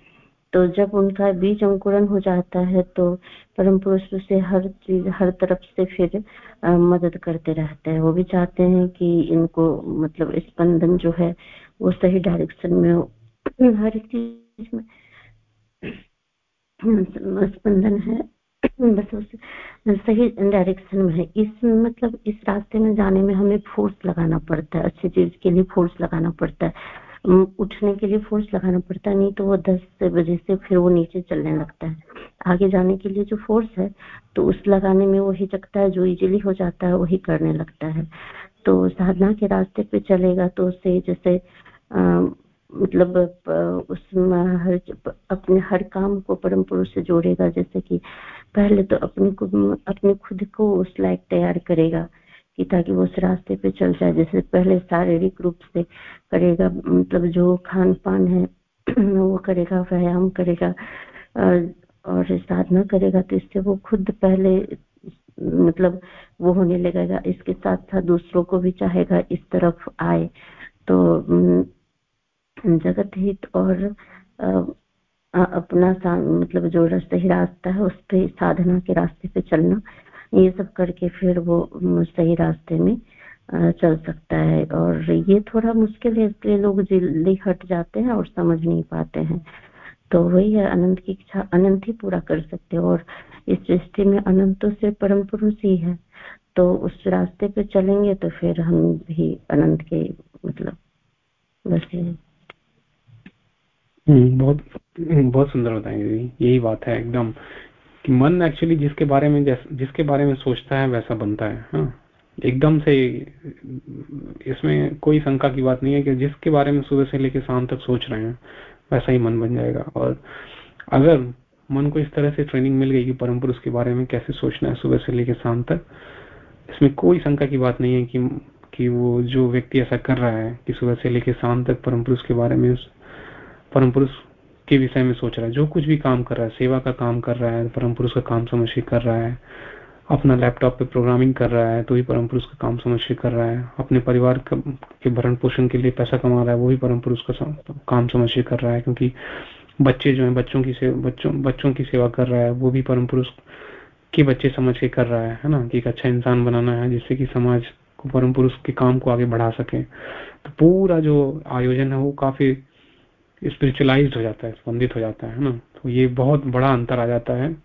तो जब उनका बीज अंकुरन हो जाता है तो परम पुरुष से हर चीज़ हर तरफ़ से फिर आ, मदद करते रहते हैं। वो भी चाहते हैं कि इनको मतलब स्पंदन जो है वो सही डायरेक्शन में हर चीज़ में स्पंदन है। उस सही डायरेक्शन में है। इस मतलब इस रास्ते में जाने में हमें फोर्स लगाना पड़ता है। अच्छी चीज़ के लिए फोर्स लगाना पड़ता है। उठने के लिए फोर्स लगाना पड़ता है, नहीं तो वो दस बजे से फिर वो नीचे चलने लगता है। आगे जाने के लिए जो फोर्स है तो उस लगाने में वो हिचकता है, जो इजीली हो जाता है, वही करने लगता है। तो साधना के रास्ते पे चलेगा तो उससे जैसे मतलब उसमें हर, अपने हर काम को परम पुरुष से जोड़ेगा। जैसे कि पहले तो अपने को अपने खुद को उस लायक तैयार करेगा कि ताकि वो उस रास्ते पे चल जाए जैसे पहले शारीरिक रूप से करेगा मतलब जो खान पान है, वो करेगा, व्यायाम करेगा, और साधना करेगा तो इससे वो खुद पहले मतलब वो होने लगेगा। इसके साथ साथ दूसरों को भी चाहेगा इस तरफ़ आए। तो जगत हित और अपना मतलब जो सही रास्ता है उस पर साधना के रास्ते पे चलना ये सब करके फिर वो सही रास्ते में चल सकता है। और ये थोड़ा मुश्किल है इसलिए लोग जल्दी हट जाते हैं और समझ नहीं पाते हैं। तो वही है अनंत की इच्छा अनंत ही पूरा कर सकते हैं। और इस सृष्टि में अनंत तो सिर्फ़ परम पुरुष ही है। तो उस रास्ते पे चलेंगे तो फिर हम भी अनंत के मतलब बस हम्म, बहुत बहुत सुंदर बताएँगे यही बात है एकदम। कि मन एक्चुअली जिसके बारे में जिसके बारे में सोचता है, वैसा बनता है हाँ। एकदम से, इसमें कोई शंका की बात नहीं है कि जिसके बारे में सुबह से लेकर शाम तक सोच रहे हैं, वैसा ही मन बन जाएगा। और अगर मन को इस तरह से ट्रेनिंग मिल गई कि परम पुरुष के बारे में कैसे सोचना है सुबह से लेकर शाम तक, इसमें कोई शंका की बात नहीं है कि कि वो जो व्यक्ति ऐसा कर रहा है कि सुबह से लेकर शाम तक परम पुरुष के बारे में परम पुरुष के विषय में सोच रहा है। जो कुछ भी काम कर रहा है, सेवा का काम कर रहा है, परम पुरुष का काम समझ के कर रहा है, अपना लैपटॉप पे प्रोग्रामिंग कर रहा है तो भी परम पुरुष का काम समझ के कर रहा है। अपने परिवार के भरण पोषण के लिए पैसा कमा रहा है, वो भी परम पुरुष का काम समझ के कर रहा है, क्योंकि बच्चे जो है, बच्चों की बच्चों बच्चों की सेवा कर रहा है, वो भी परम पुरुष के बच्चे समझ के कर रहा है है ना? कि एक अच्छा इंसान बनाना है, जिससे कि समाज को, परम पुरुष के काम को आगे बढ़ा सके। तो पूरा जो आयोजन है, वो काफ़ी स्पिरिचुअलाइज हो जाता है, स्पंदित हो जाता है ना? तो ये बहुत बड़ा अंतर आ जाता है।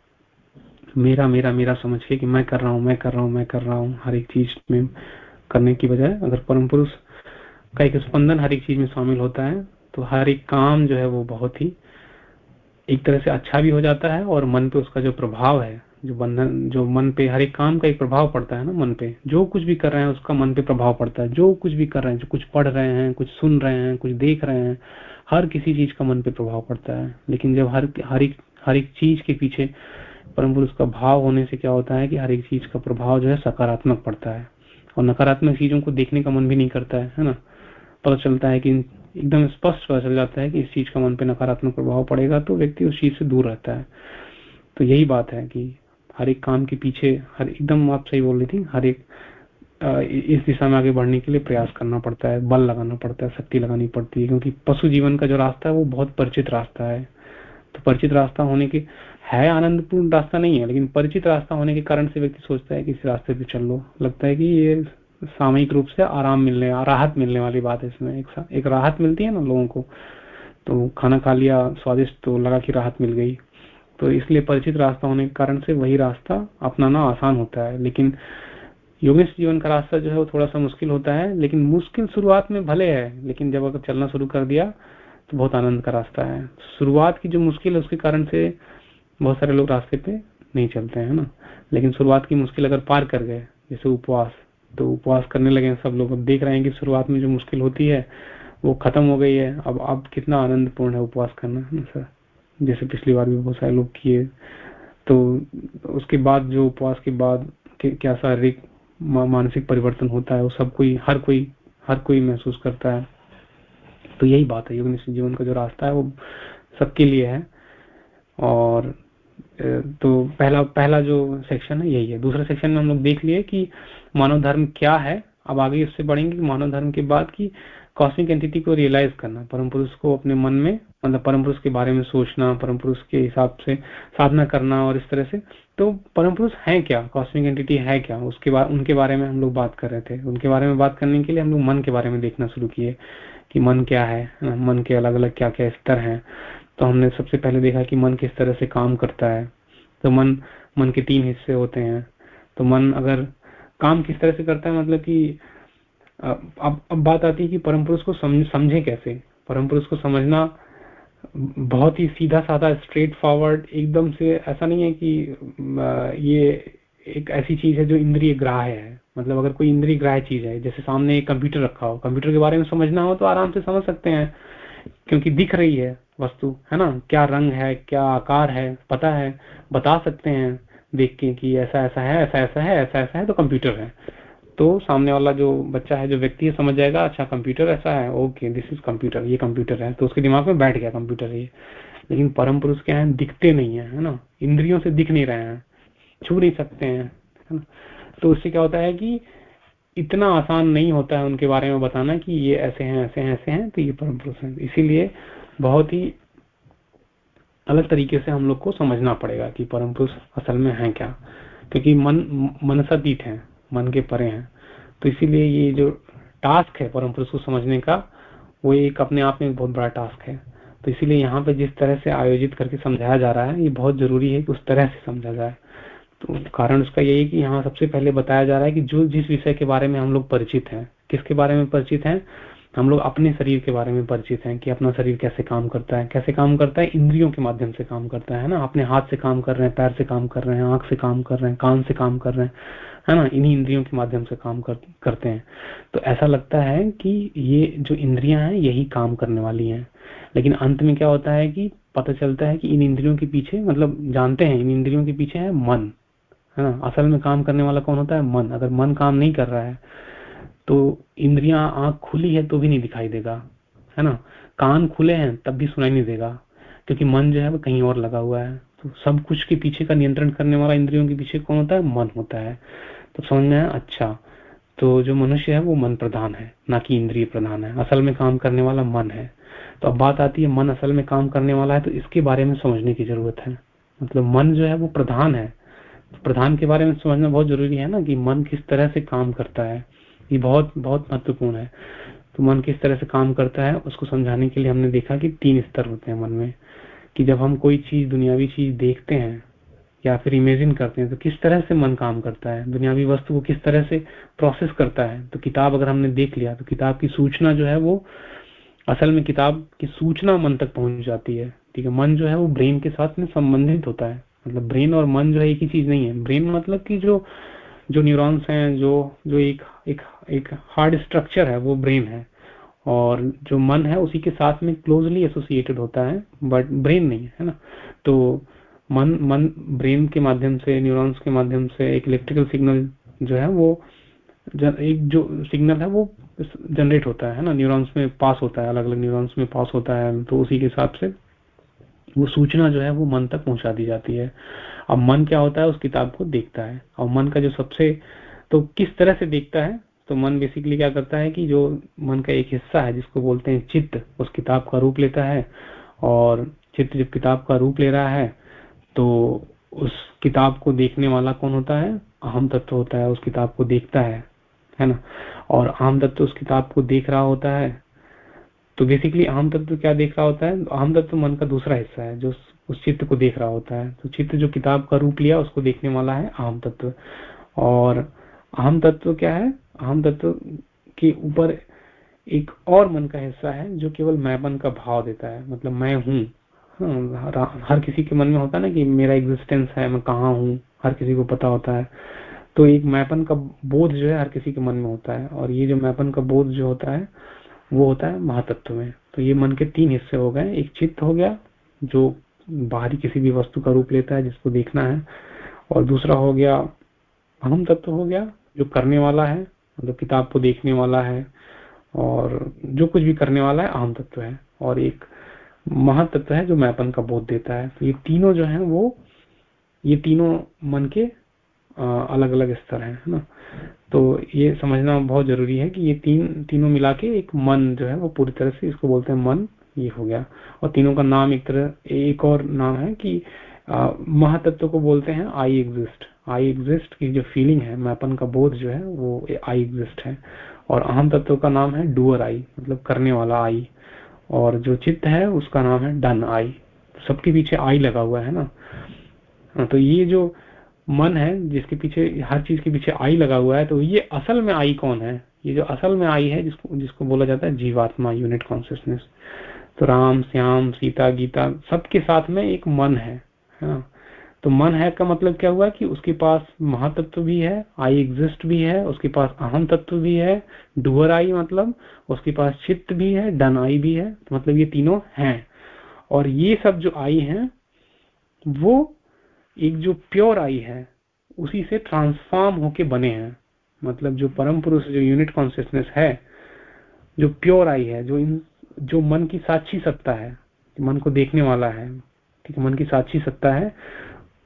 मेरा मेरा मेरा समझ के कि मैं कर रहा हूँ, मैं कर रहा हूँ, मैं कर रहा हूँ, हर एक चीज़ में करने की बजाय अगर परम पुरुष का एक स्पंदन हर एक चीज़ में शामिल होता है तो हर एक काम जो है वो बहुत ही एक तरह से अच्छा भी हो जाता है और मन पे उसका जो प्रभाव है, जो बंधन, जो मन पे हर एक काम का एक प्रभाव पड़ता है ना मन पे, जो कुछ भी कर रहे हैं उसका मन पे प्रभाव पड़ता है। जो कुछ भी कर रहे हैं, जो कुछ पढ़ रहे हैं, कुछ सुन रहे हैं, कुछ देख रहे हैं हर किसी चीज़ का मन पे प्रभाव पड़ता है। लेकिन जब हर हर एक हर एक चीज़ के पीछे परम पुरुष का भाव होने से क्या होता है कि हर एक चीज़ का प्रभाव जो है सकारात्मक पड़ता है। और नकारात्मक चीज़ों को देखने का मन भी नहीं करता है है ना? पता चलता है कि एकदम स्पष्ट पता चल जाता है कि इस चीज़ का मन पे नकारात्मक प्रभाव पड़ेगा तो व्यक्ति उस चीज़ से दूर रहता है। तो यही बात है कि हर एक काम के पीछे, हर, एकदम आप सही बोल रही थी, हर एक इस दिशा में आगे बढ़ने के लिए प्रयास करना पड़ता है बल लगाना पड़ता है शक्ति लगानी पड़ती है क्योंकि पशु जीवन का जो रास्ता है वो बहुत परिचित रास्ता है। तो परिचित रास्ता होने के है आनंदपूर्ण रास्ता नहीं है लेकिन परिचित रास्ता होने के कारण से व्यक्ति सोचता है कि इस रास्ते पे चल लो। लगता है कि ये सामयिक रूप से आराम मिलने राहत मिलने वाली बात है इसमें। एक, एक राहत मिलती है ना लोगों को। तो खाना खा लिया स्वादिष्ट तो लगा कि राहत मिल गई। तो इसलिए परिचित रास्ता होने के कारण से वही रास्ता अपनाना आसान होता है। लेकिन योगेश जीवन का रास्ता जो है वो थोड़ा सा मुश्किल होता है, लेकिन मुश्किल शुरुआत में भले है, लेकिन जब अगर चलना शुरू कर दिया तो बहुत आनंद का रास्ता है। शुरुआत की जो मुश्किल है, उसके कारण से बहुत सारे लोग रास्ते पे नहीं चलते हैं ना? लेकिन शुरुआत की मुश्किल अगर पार कर गए, जैसे उपवास तो उपवास करने लगे सब लोग। अब देख रहे हैं कि शुरुआत में जो मुश्किल होती है, वो खत्म हो गई है। अब अब कितना आनंदपूर्ण है उपवास करना, है ना सर? जैसे पिछली बार भी बहुत सारे लोग किए तो उसके बाद, जो उपवास के बाद क्या शारीरिक मानसिक परिवर्तन होता है, वो सब कोई, हर कोई हर कोई महसूस करता है। तो यही बात है योग जीवन का जो रास्ता है, वो सबके लिए है। और तो पहला पहला जो सेक्शन है, यही है। दूसरा सेक्शन में हम लोग देख लिए कि मानव धर्म क्या है, अब आगे उससे बढ़ेंगे कि मानव धर्म के बाद की कॉस्मिक एंटिटी को रियलाइज़ करना, परम पुरुष को अपने मन में मतलब परम पुरुष के बारे में सोचना, परम पुरुष के हिसाब से साधना करना और इस तरह से तो परम पुरुष है क्या? कॉस्मिक एंटिटी है क्या? उसके बाद उनके बारे में हम लोग बात कर रहे थे। उनके बारे में बात करने के लिए हम लोग मन के बारे में देखना शुरू किए कि मन क्या है मन के अलग अलग क्या क्या स्तर हैं। तो हमने सबसे पहले देखा कि मन किस तरह से काम करता है। तो मन मन के तीन हिस्से होते हैं। तो मन अगर काम किस तरह से करता है मतलब कि अब अब बात आती है कि परम पुरुष को समझ, कैसे? परम पुरुष को समझना बहुत ही सीधा साधा स्ट्रेट फॉरवर्ड एकदम से ऐसा नहीं है कि ये एक ऐसी चीज़ है जो इंद्रिय ग्राह्य है। मतलब अगर कोई इंद्रिय ग्राह्य चीज़ है, जैसे सामने एक कंप्यूटर रखा हो कंप्यूटर के बारे में समझना हो तो आराम से समझ सकते हैं, क्योंकि दिख रही है वस्तु, है ना? क्या रंग है, क्या आकार है, पता है, बता सकते हैं देख के कि ऐसा ऐसा है, ऐसा ऐसा है, ऐसा ऐसा है तो कंप्यूटर है। तो सामने वाला जो बच्चा है, जो व्यक्ति है, समझ जाएगा अच्छा कंप्यूटर ऐसा है ओके दिस इज़ कंप्यूटर ये कंप्यूटर है। तो उसके दिमाग में बैठ गया कंप्यूटर ये। लेकिन परम पुरुष क्या है? दिखते नहीं है ना? इंद्रियों से दिख नहीं रहे हैं, छू नहीं सकते हैं, है ना? तो उससे क्या होता है कि इतना आसान नहीं होता है उनके बारे में बताना कि ये ऐसे हैं ऐसे हैं ऐसे हैं तो ये परम पुरुष है। इसीलिए बहुत ही अलग तरीके से हम लोग को समझना पड़ेगा कि परम पुरुष असल में है क्या? क्योंकि मन मनसातीत है। मन के परे हैं। तो इसीलिए ये जो टास्क है परम पुरुष को समझने का, वो एक अपने आप में एक बहुत बड़ा टास्क है। तो इसीलिए यहाँ पे जिस तरह से आयोजित करके समझाया जा रहा है, ये बहुत ज़रूरी है कि उस तरह से समझा जाए। तो कारण उसका यही कि यहाँ सबसे पहले बताया जा रहा है कि जो जिस विषय के बारे में हम लोग परिचित हैं, किसके बारे में परिचित हैं, हम लोग अपने शरीर के बारे में परिचित हैं कि अपना शरीर कैसे काम करता है, कैसे काम करता है, इंद्रियों के माध्यम से काम करता है ना? अपने हाथ से काम कर रहे हैं, पैर से काम कर रहे हैं, आँख से काम कर रहे हैं, कान से काम कर रहे हैं। है ना? इन्हीं इंद्रियों के माध्यम से काम कर, करते हैं। तो ऐसा लगता है कि ये जो इंद्रियाँ हैं यही काम करने वाली हैं। लेकिन अंत में क्या होता है कि पता चलता है कि इन इंद्रियों के पीछे मतलब जानते हैं इन इंद्रियों के पीछे है मन है ना? असल में काम करने वाला कौन होता है? मन। अगर मन काम नहीं कर रहा है तो इंद्रियाँ आँख खुली है तो भी नहीं दिखाई देगा है ना? कान खुले हैं तब भी सुनाई नहीं देगा क्योंकि मन जो है वो कहीं और लगा हुआ है। तो सब कुछ के पीछे का नियंत्रण करने वाला इंद्रियों के पीछे कौन होता है? मन होता है। तो समझ में आया अच्छा। तो जो मनुष्य है, वो मन प्रधान है, ना कि इंद्रिय प्रधान है। असल में काम करने वाला मन है। तो अब बात आती है, मन असल में काम करने वाला है तो इसके बारे में समझने की ज़रूरत है। मतलब मन जो है, वो प्रधान है। तो प्रधान के बारे में समझना बहुत ज़रूरी है ना, कि मन किस तरह से काम करता है। ये बहुत बहुत महत्वपूर्ण है। तो मन किस तरह से काम करता है, उसको समझाने के लिए हमने देखा कि तीन स्तर होते हैं मन में। कि जब हम कोई चीज़, दुनियावी चीज़ देखते हैं या फिर इमेजिन करते हैं तो किस तरह से मन काम करता है? दुनियावी वस्तु को किस तरह से प्रोसेस करता है? तो किताब अगर हमने देख लिया तो किताब की सूचना जो है वो असल में किताब की सूचना मन तक पहुँच जाती है। ठीक है, मन जो है वो ब्रेन के साथ में संबंधित होता है। मतलब ब्रेन और मन जो है एक ही चीज़ नहीं है। ब्रेन मतलब कि जो जो न्यूरॉन्स हैं, जो जो एक एक एक हार्ड स्ट्रक्चर है, वो ब्रेन है। और जो मन है, उसी के साथ में क्लोजली एसोसिएटेड होता है बट ब्रेन नहीं है ना? तो मन मन ब्रेन के माध्यम से न्यूरॉन्स के माध्यम से, एक इलेक्ट्रिकल सिग्नल जो है वो एक जो सिग्नल है वो जनरेट होता है ना? न्यूरॉन्स में पास होता है अलग अलग न्यूरॉन्स में पास होता है तो उसी के हिसाब से वो सूचना जो है वो मन तक पहुँचा दी जाती है। अब मन क्या होता है? उस किताब को देखता है। और मन का जो सबसे तो किस तरह से देखता है? तो मन बेसिकली क्या करता है कि जो मन का एक हिस्सा है, जिसको बोलते हैं चित्त, उस किताब का रूप लेता है। और चित्त जब किताब का रूप ले रहा है तो उस किताब को देखने वाला कौन होता है? अहम तत्व होता है उस किताब को देखता है है ना? और अहम तत्व उस किताब को देख रहा होता है तो बेसिकली अहम तत्व क्या देख रहा होता है? अहम तत्व मन का दूसरा हिस्सा है जो उस चित्र को देख रहा होता है। तो चित्र जो किताब का रूप लिया उसको देखने वाला है अहम तत्व। और अहम तत्व क्या है? अहम तत्व के ऊपर एक और मन का हिस्सा है जो केवल मैंपन का भाव देता है मतलब मैं हाँ, हर किसी के मन में होता है ना कि मेरा एग्जिस्टेंस है, मैं कहाँ हूँ, हर किसी को पता होता है। तो एक मैपन का बोध जो है हर किसी के मन में होता है और ये जो मैपन का बोध जो होता है, वो होता है महातत्व में। तो ये मन के तीन हिस्से हो गए। एक चित्त हो गया, जो बाहरी किसी भी वस्तु का रूप लेता है, जिसको देखना है। और दूसरा हो गया, अहम तत्व हो गया, जो करने वाला है मतलब किताब को देखने वाला है, और जो कुछ भी करने वाला है, अहम तत्व है। और एक महातत्व है जो मैपन का बोध देता है। तो ये तीनों जो है वो, ये तीनों मन के अलग अलग स्तर है ना? तो ये समझना बहुत ज़रूरी है कि ये तीन, तीनों मिला के एक मन जो है वो पूरी तरह से इसको बोलते हैं मन, ये हो गया। और तीनों का नाम एक तरह, एक और नाम है कि महातत्व को बोलते हैं आई एग्जिस्ट आई एग्जिस्ट की जो फीलिंग है, मैपन का बोध जो है वो आई एग्जिस्ट है। और अहम तत्व का नाम है डुअर आई मतलब करने वाला आई और जो चित्त है उसका नाम है डन आई। सबके पीछे आई लगा हुआ है ना। हाँ, तो ये जो मन है जिसके पीछे हर चीज़ के पीछे आई लगा हुआ है तो ये असल में आई कौन है? ये जो असल में आई है जिसको जिसको बोला जाता है जीवात्मा यूनिट कॉन्सियसनेस तो राम श्याम सीता गीता सबके साथ में एक मन है हाँ। तो मन है का मतलब क्या हुआ कि उसके पास महातत्व भी है, आई एग्जिस्ट भी है, उसके पास अहम तत्व भी है, डुअर आई मतलब उसके पास चित्त भी है, डन आई भी है तो मतलब ये तीनों हैं। और ये सब जो आई है, वो एक जो प्योर आई है, उसी से ट्रांसफॉर्म होके बने हैं। मतलब जो परम पुरुष, जो यूनिट कॉन्सियसनेस है, जो प्योर आई है, जो इन, जो मन की साक्षी सत्ता है, मन को देखने वाला है, ठीक है, मन की साक्षी सत्ता है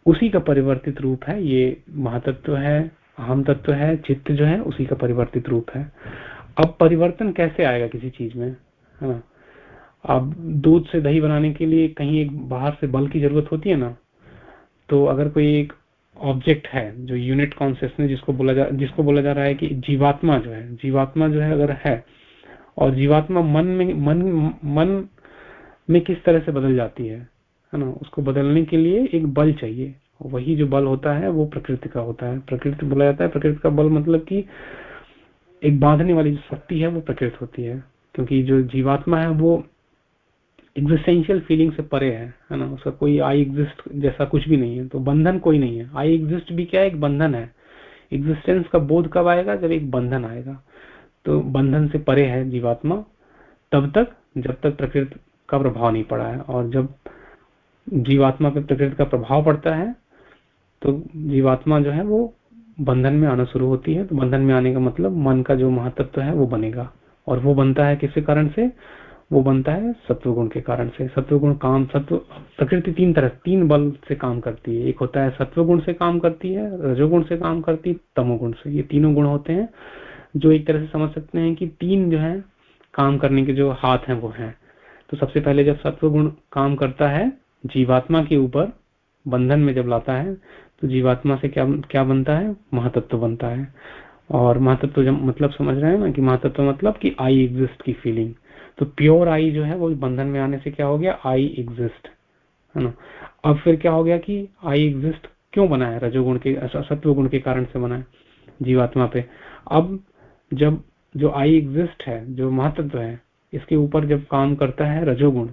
उसी का परिवर्तित रूप है, ये महातत्व है अहम तत्व है, चित्त जो है, उसी का परिवर्तित रूप है। अब परिवर्तन कैसे आएगा किसी चीज़ में, है ना? अब दूध से दही बनाने के लिए कहीं एक बाहर से बल की ज़रूरत होती है ना तो अगर कोई एक ऑब्जेक्ट है, जो यूनिट कॉन्सियसनेस जिसको बोला जा, जिसको बोला जा रहा है कि जीवात्मा जो है, जीवात्मा जो है अगर है, और जीवात्मा मन में, मन मन में किस तरह से बदल जाती है है ना, उसको बदलने के लिए एक बल चाहिए। वही जो बल होता है, वो प्रकृति का होता है। प्रकृति बोला जाता है, प्रकृति का बल मतलब कि एक बांधने वाली जो शक्ति है, वो प्रकृति होती है। क्योंकि जो जीवात्मा है, वो एग्जिस्टेंशियल फीलिंग से परे है है ना। उसका कोई आई एग्जिस्ट जैसा कुछ भी नहीं है। तो बंधन कोई नहीं है। आई एग्जिस्ट भी क्या है? एक बंधन है। एग्जिस्टेंस का बोध कब आएगा? जब एक बंधन आएगा। तो बंधन से परे है जीवात्मा। तब तक, जब तक प्रकृति का प्रभाव नहीं पड़ा है। और जब जीवात्मा पे प्रकृति का प्रभाव पड़ता है तो जीवात्मा जो है वो बंधन में आना शुरू होती है तो बंधन में आने का मतलब मन का जो महत्व है वो बनेगा। और वो बनता है किसके कारण से? वो बनता है सत्व गुण के कारण से। सत्व गुण काम, सत्व, प्रकृति तीन तरह, तीन बल से काम करती है। एक होता है सत्व गुण से काम करती है, रजोगुण से काम करती है, तमोगुण से। ये तीनों गुण होते हैं, जो एक तरह से समझ सकते हैं कि तीन जो है काम करने के जो हाथ हैं वो हैं। तो सबसे पहले जब सत्व गुण काम करता है जीवात्मा के ऊपर बंधन में जब लाता है तो जीवात्मा से क्या क्या बनता है? महातत्व बनता है। और महातत्व जब मतलब समझ रहे हैं ना कि महातत्व मतलब कि आई एग्जिस्ट की फीलिंग तो प्योर आई जो है, वो बंधन में आने से क्या हो गया? आई एग्जिस्ट है ना? अब फिर क्या हो गया कि आई एग्जिस्ट क्यों बना है? रजोगुण के सत्व गुण के कारण से बना है जीवात्मा पे। अब जब जो आई एग्जिस्ट है, जो महत्व है, इसके ऊपर जब काम करता है रजोगुण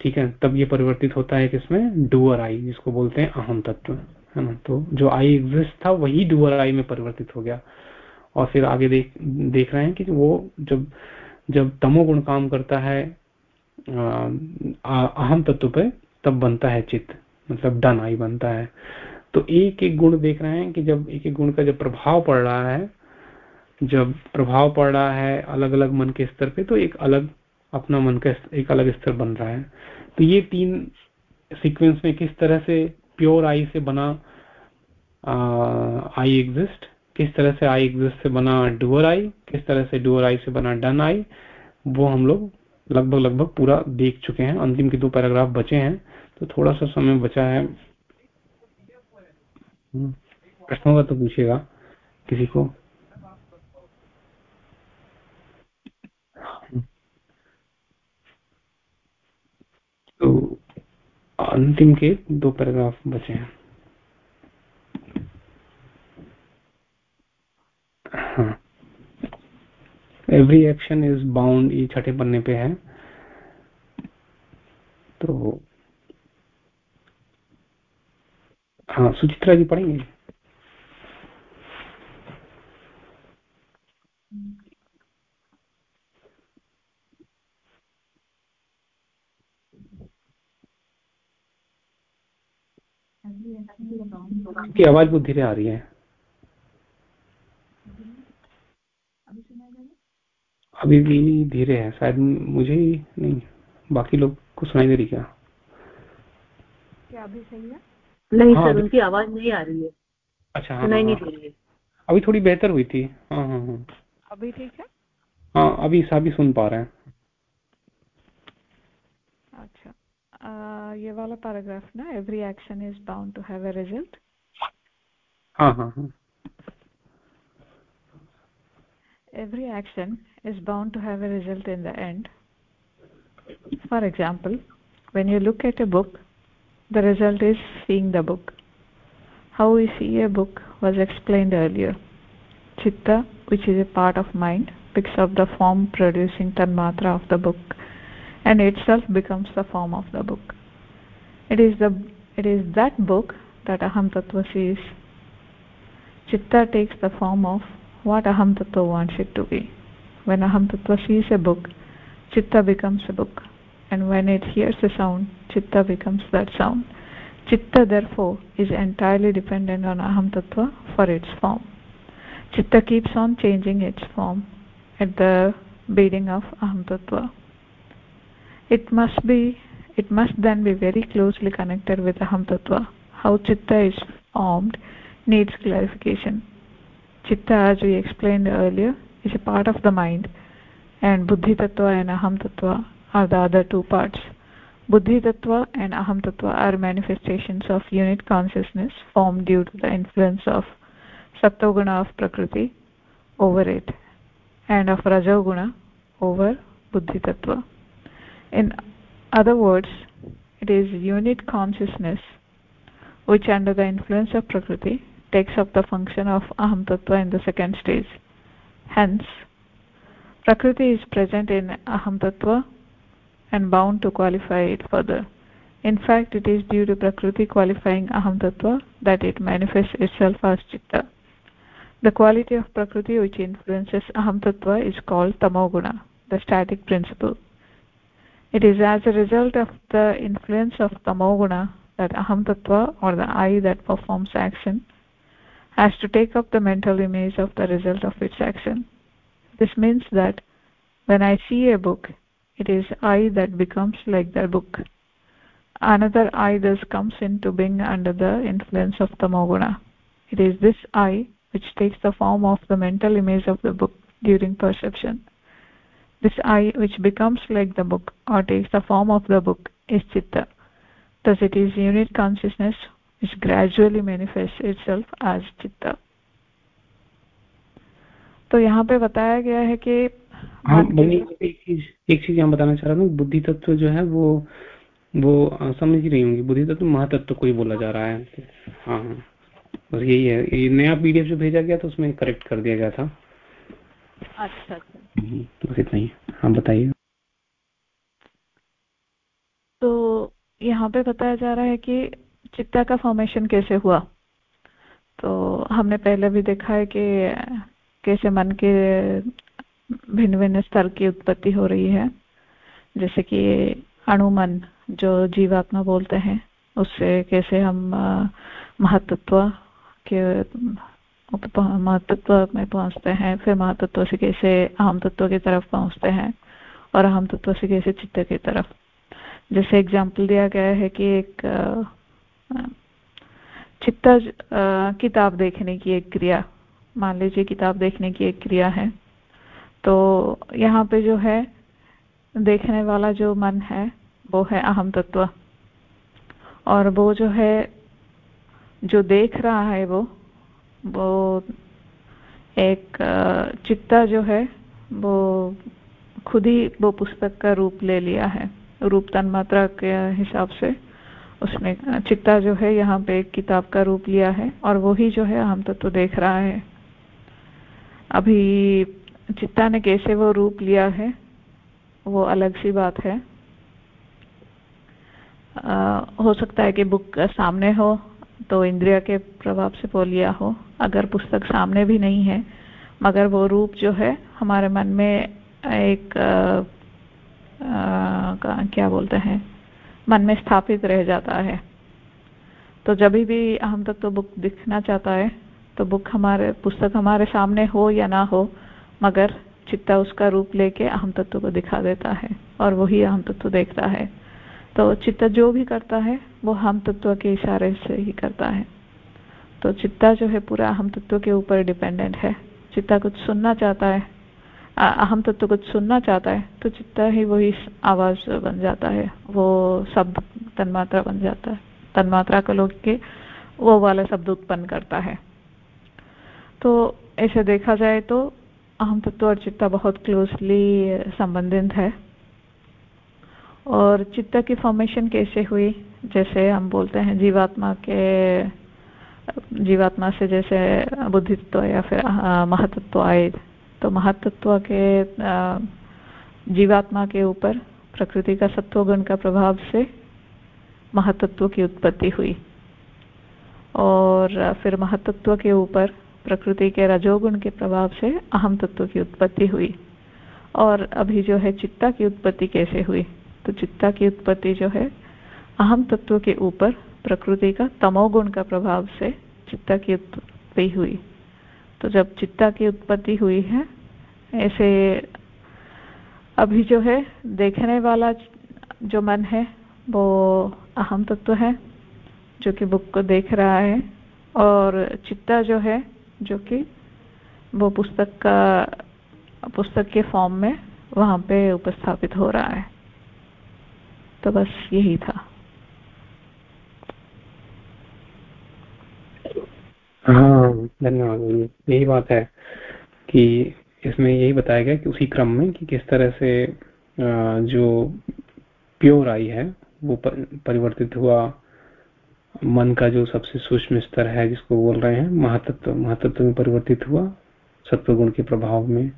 ठीक है, तब ये परिवर्तित होता है किसमें डुअर आई जिसको बोलते हैं अहम तत्व, है ना? तो जो आई एग्जिस्ट था, वही डुअर आई में परिवर्तित हो गया। और फिर आगे देख देख रहे हैं कि वो जब जब तमोगुण काम करता है अहम तत्व पे, तब बनता है चित्त मतलब डन आई बनता है। तो एक एक गुण देख रहे हैं कि जब एक एक गुण का जब प्रभाव पड़ रहा है, जब प्रभाव पड़ रहा है अलग अलग मन के स्तर पे तो एक अलग अपना मन का एक अलग स्तर बन रहा है। तो ये तीन सीक्वेंस में किस तरह से प्योर आई से बना आई एग्जिस्ट किस तरह से आई एग्जिस्ट से बना डुअर आई किस तरह से डुअर आई से बना डन आई वो हम लोग लगभग लगभग पूरा देख चुके हैं। अंतिम के दो पैराग्राफ बचे हैं। तो थोड़ा सा समय बचा है। हम्म, प्रश्न होगा तो पूछेगा किसी को। तो अंतिम के दो पैराग्राफ बचे हैं। हाँ। एवरी एक्शन इज़ बाउंड ये छठे पन्ने पे है। तो हाँ सुचित्रा जी पढ़ेंगे? की आवाज़ बहुत धीरे आ रही है। अभी भी धीरे है शायद मुझे ही नहीं बाकी लोग को सुनाई दे रही क्या? क्या अभी सही है? नहीं हाँ, सर उनकी आवाज़ नहीं आ रही है। अच्छा हाँ, सुनाई हाँ, नहीं दे रही है। अभी थोड़ी बेहतर हुई थी। हाँ हाँ हाँ। अभी ठीक है? हाँ अभी सभी सुन पा रहे हैं। yevala paragraph na every action is bound to have a result ha every action is bound to have a result in the end for example when you look at a book the result is seeing the book how we see a book was explained earlier chitta which is a part of mind picks up the form producing tanmatra of the book and itself becomes the form of the book. It is the it is that book that aham tattva sees. Chitta takes the form of what aham tattva wants it to be. When aham tattva sees a book chitta becomes a book. And when it hears a sound chitta becomes that sound. Chitta therefore is entirely dependent on aham tattva for its form. Chitta keeps on changing its form at the bidding of aham tattva it must be it must then be very closely connected with aham tattva. How chitta is formed needs clarification. Chitta as we explained earlier is a part of the mind and buddhi tattva and aham tattva are the other two parts. Buddhi tattva and aham tattva are manifestations of unit consciousness formed due to the influence of sattoguna of prakriti over it and of rajoguna over buddhi tattva in other words it is unit consciousness which under the influence of prakriti takes up the function of aham in the second stage. Hence prakriti is present in aham and bound to qualify it further. In fact it is due to prakriti qualifying aham that it manifests itself as chitta. The quality of prakriti which influences aham is called tamoguna the static principle it is as a result of the influence of tamoguna that aham tattva or the i that performs action has to take up the mental image of the result of its action. This means that when i see a book it is i that becomes like the book. Another i thus comes into being under the influence of tamoguna it is this i which takes the form of the mental image of the book during perception this i which becomes like the book or takes the form of the book is chitta thus it is unit consciousness which gradually manifests itself as chitta तो यहाँ पे बताया गया है कि हाँ एक चीज़ एक चीज़ यहाँ बताना चाह रहा हूँ बुद्धि तत्व जो है वो वो समझ ही रही होंगी बुद्धि तत्व महातत्व को ही बोला जा रहा है हाँ हाँ बस यही है ये नया पीडीएफ जो भेजा गया था उसमें करेक्ट कर दिया गया था अच्छा अच्छा। तो ही। हाँ बताइए। तो यहाँ पे बताया जा रहा है कि चित्ता का फॉर्मेशन कैसे हुआ? तो हमने पहले भी देखा है कि कैसे मन के भिन्न भिन्न स्तर की उत्पत्ति हो रही है। जैसे कि अणुमन जो जीवात्मा बोलते हैं उससे कैसे हम महत्व के महत्व में पहुँचते हैं फिर महत्व से कैसे अहम तत्व की तरफ़ पहुँचते हैं और अहम तत्व से कैसे चित्त की तरफ़। जैसे एग्ज़ाम्पल दिया गया है कि एक चित्त किताब देखने की एक क्रिया, मान लीजिए किताब देखने की एक क्रिया है तो यहाँ पे जो है, देखने वाला जो मन है, वो है अहम तत्व और वो जो है, जो देख रहा है वो वो एक चित्ता जो है वो खुद ही वो पुस्तक का रूप ले लिया है। रूप तन्मात्रा के हिसाब से उसने चित्ता जो है यहाँ पे एक किताब का रूप लिया है और वो ही जो है हम तत्व तो देख रहा है। अभी चित्ता ने कैसे वो रूप लिया है वो अलग सी बात है। आ, हो सकता है कि बुक सामने हो तो इंद्रिया के प्रभाव से वो लिया हो। अगर पुस्तक सामने भी नहीं है मगर वो रूप जो है हमारे मन में एक आ, आ, क्या बोलते हैं मन में स्थापित रह जाता है। तो जब भी हम तक तो बुक दिखना चाहता है तो बुक हमारे पुस्तक हमारे सामने हो या ना हो मगर चित्ता उसका रूप लेके अहम तत्व को दिखा देता है और वही अहम तत्व देखता है। तो चित्ता जो भी करता है, वो हम तत्व के इशारे से ही करता है। तो चित्ता जो है पूरा अहम तत्व के ऊपर डिपेंडेंट है। चित्ता कुछ सुनना चाहता है अहम तत्व कुछ सुनना चाहता है तो चित्ता ही वही आवाज़ बन जाता है। वो शब्द तन्मात्रा बन जाता है। तन्मात्रा का लोग के वो वाला शब्द उत्पन्न करता है। तो ऐसे देखा जाए तो अहम तत्व और चित्ता बहुत क्लोजली संबंधित है। और चित्ता की फॉर्मेशन कैसे हुई? जैसे हम बोलते हैं जीवात्मा के, जीवात्मा से जैसे बुद्धित्व या फिर महतत्व आए। तो महतत्व के जीवात्मा के ऊपर प्रकृति का सत्वगुण का प्रभाव से महतत्व की उत्पत्ति हुई। और फिर महतत्व के ऊपर प्रकृति के रजोगुण के प्रभाव से अहम तत्व की उत्पत्ति हुई। और अभी जो है चित्ता की उत्पत्ति कैसे हुई? तो चित्ता की उत्पत्ति जो है, अहम तत्व के ऊपर, प्रकृति का तमोगुण का प्रभाव से चित्ता की उत्पत्ति हुई। तो जब चित्ता की उत्पत्ति हुई है, ऐसे अभी जो है, देखने वाला जो मन है, वो अहम तत्व है, जो कि बुक को देख रहा है, और चित्ता जो है, जो कि वो पुस्तक का, पुस्तक के फॉर्म में वहाँ पे उपस्थापित हो रहा है। तो बस यही था। हाँ धन्यवाद। यही बात है कि इसमें यही बताया गया कि उसी क्रम में कि किस तरह से जो प्योर आई है, वो परिवर्तित हुआ। मन का जो सबसे सूक्ष्म स्तर है, जिसको बोल रहे हैं, महातत्व महातत्व में परिवर्तित हुआ सत्व गुण के प्रभाव में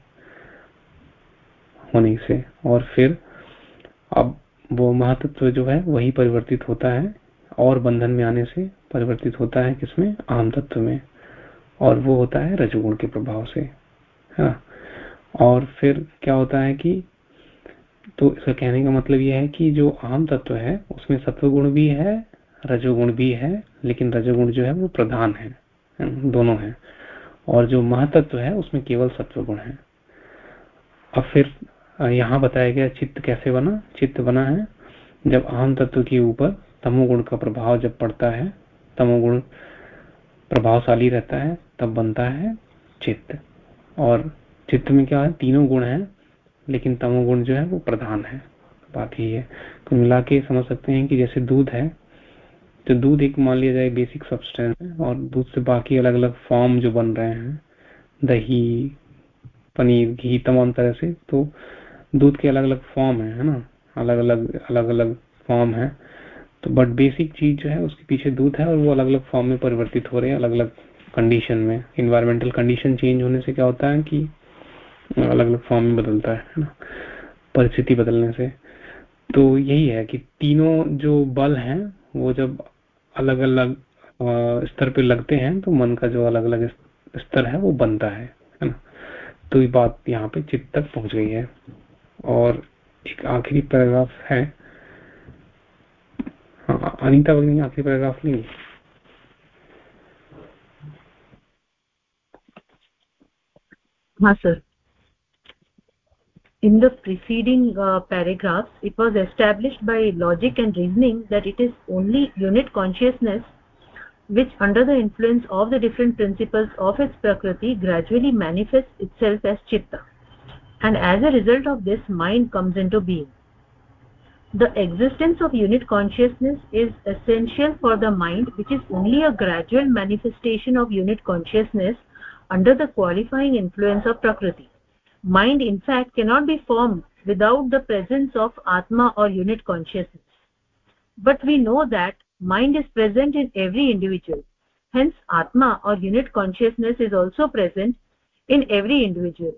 होने से। और फिर, अब वो महातत्व जो है वही परिवर्तित होता है और बंधन में आने से परिवर्तित होता है किसमें? आम तत्व में। और वो होता है रजोगुण के प्रभाव से, है ना? और फिर क्या होता है कि तो इसका कहने का मतलब यह है कि जो आम तत्व है, उसमें सत्व गुण भी है, रजोगुण भी है, लेकिन रजोगुण जो है वो प्रधान है दोनों है। और जो महातत्व है, उसमें केवल सत्व गुण है। अब फिर यहाँ बताया गया चित्त कैसे बना? चित्त बना है जब अहम तत्व के ऊपर तमोगुण का प्रभाव जब पड़ता है तमोगुण प्रभावशाली रहता है, तब बनता है चित्त। और चित्त में क्या है? तीनों गुण है, लेकिन तमोगुण जो है वो प्रधान है। बात यही है। तो मिला के समझ सकते हैं कि जैसे दूध है तो दूध एक मान लिया जाए बेसिक सब्सटेंस है, और दूध से बाकी अलग अलग फॉर्म जो बन रहे हैं, दही, पनीर, घी, तमाम तरह से तो दूध के अलग अलग फॉर्म है है ना? अलग अलग अलग अलग फॉर्म है। तो बट बेसिक चीज़ जो है, उसके पीछे दूध है और वो अलग अलग फॉर्म में परिवर्तित हो रहे हैं अलग अलग कंडीशन में। इन्वायरमेंटल कंडीशन चेंज होने से क्या होता है कि अलग अलग फॉर्म में बदलता है ना? परिस्थिति बदलने से। तो यही है कि तीनों जो बल हैं, वो जब अलग अलग स्तर पे लगते हैं तो मन का जो अलग अलग स्तर है, वो बनता है है ना? तो ये बात यहाँ पे चित्त तक पहुँच गई है। और एक आखिरी पैराग्राफ है। हाँ, अनिता बग्नि आखिरी पैराग्राफ नहीं हाँ sir. In the preceding paragraph it was established by logic and reasoning that it is only unit consciousness which under the influence of the different principles of its prakriti gradually manifest itself as chitta and as a result of this mind comes into being. The existence of unit consciousness is essential for the mind which is only a gradual manifestation of unit consciousness under the qualifying influence of prakriti. Mind in fact cannot be formed without the presence of atma or unit consciousness. But we know that mind is present in every individual. Hence atma or unit consciousness is also present in every individual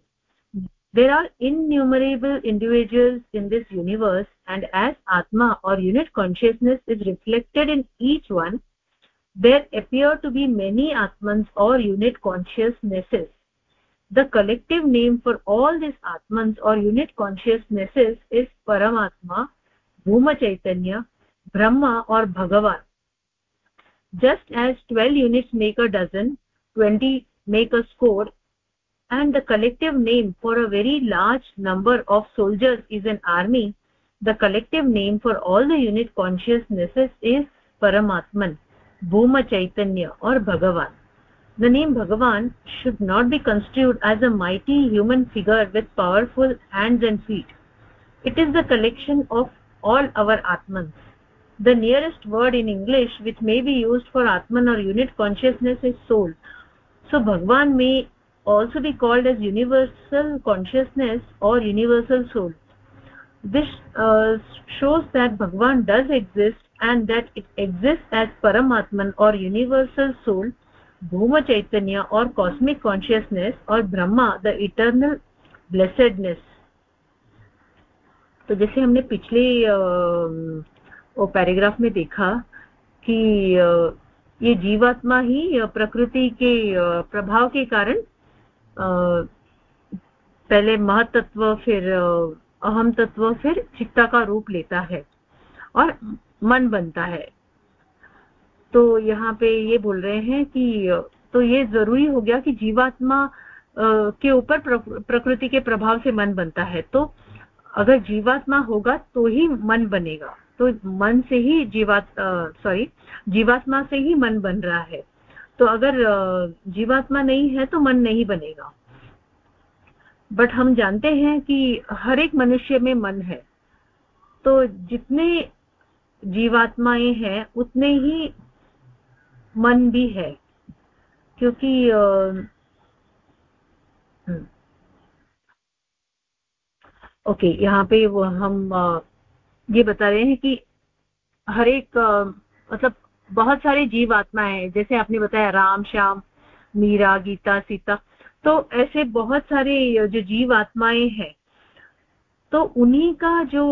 there are innumerable individuals in this universe and as atma or unit consciousness is reflected in each one there appear to be many atmans or unit consciousnesses. The collective name for all these atmans or unit consciousnesses is paramatma bhuma chaitanya brahma or bhagavan. Just as 12 units make a dozen 20 make a score and the collective name for a very large number of soldiers is an army the collective name for all the unit consciousnesses is paramatman bhuma chaitanya or bhagavan. The name bhagavan should not be construed as a mighty human figure with powerful hands and feet. It is the collection of all our atmans. The nearest word in english which may be used for atman or unit consciousness is soul. So bhagavan may also be called as universal consciousness or universal soul this uh, shows that bhagavan does exist and that it exists as paramatman or universal soul bhuma chaitanya or cosmic consciousness or brahma the eternal blessedness तो जैसे हमने पिछले वो paragraph में देखा कि ये जीवात्मा ही प्रकृति के प्रभाव के कारण पहले महतत्व फिर अहम तत्व, फिर चित्ता का रूप लेता है और मन बनता है। तो यहाँ पे ये बोल रहे हैं कि तो ये ज़रूरी हो गया कि जीवात्मा के ऊपर प्रकृति के प्रभाव से मन बनता है। तो अगर जीवात्मा होगा तो ही मन बनेगा। तो मन से ही जीवात सॉरी जीवात्मा से ही मन बन रहा है। तो अगर जीवात्मा नहीं है तो मन नहीं बनेगा। बट हम जानते हैं कि हर एक मनुष्य में मन है। तो जितने जीवात्माएँ हैं, उतने ही मन भी है। क्योंकि ओके हम्म। यहाँ पे वो हम ये बता रहे हैं कि हर एक मतलब बहुत सारे जीव आत्माएँ हैं। जैसे आपने बताया, राम, श्याम, मीरा, गीता, सीता। तो ऐसे बहुत सारे जो जीव आत्माएँ हैं तो उन्हीं का जो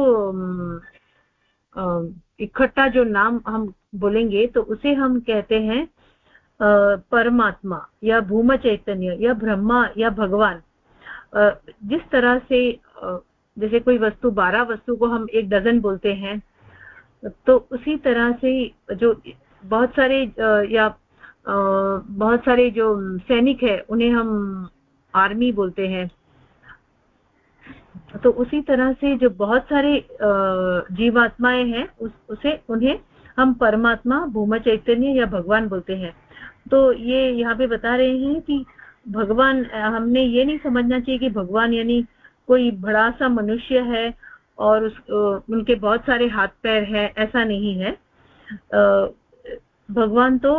इकट्ठा जो नाम हम बोलेंगे तो उसे हम कहते हैं परमात्मा या भूम चैतन्य या ब्रह्मा या भगवान। जिस तरह से जैसे कोई वस्तु, बारह वस्तु को हम एक डजन बोलते हैं तो उसी तरह से जो बहुत सारे या बहुत सारे जो सैनिक है, उन्हें हम आर्मी बोलते हैं। तो उसी तरह से जो बहुत सारे जीवात्माएँ हैं, उस, उसे, उन्हें हम परमात्मा, भूमा, चैतन्य या भगवान बोलते हैं। तो ये यहाँ पे बता रहे हैं कि भगवान, हमने ये नहीं समझना चाहिए कि भगवान यानी कोई बड़ा सा मनुष्य है और उस उनके बहुत सारे हाथ पैर हैं, ऐसा नहीं है। भगवान तो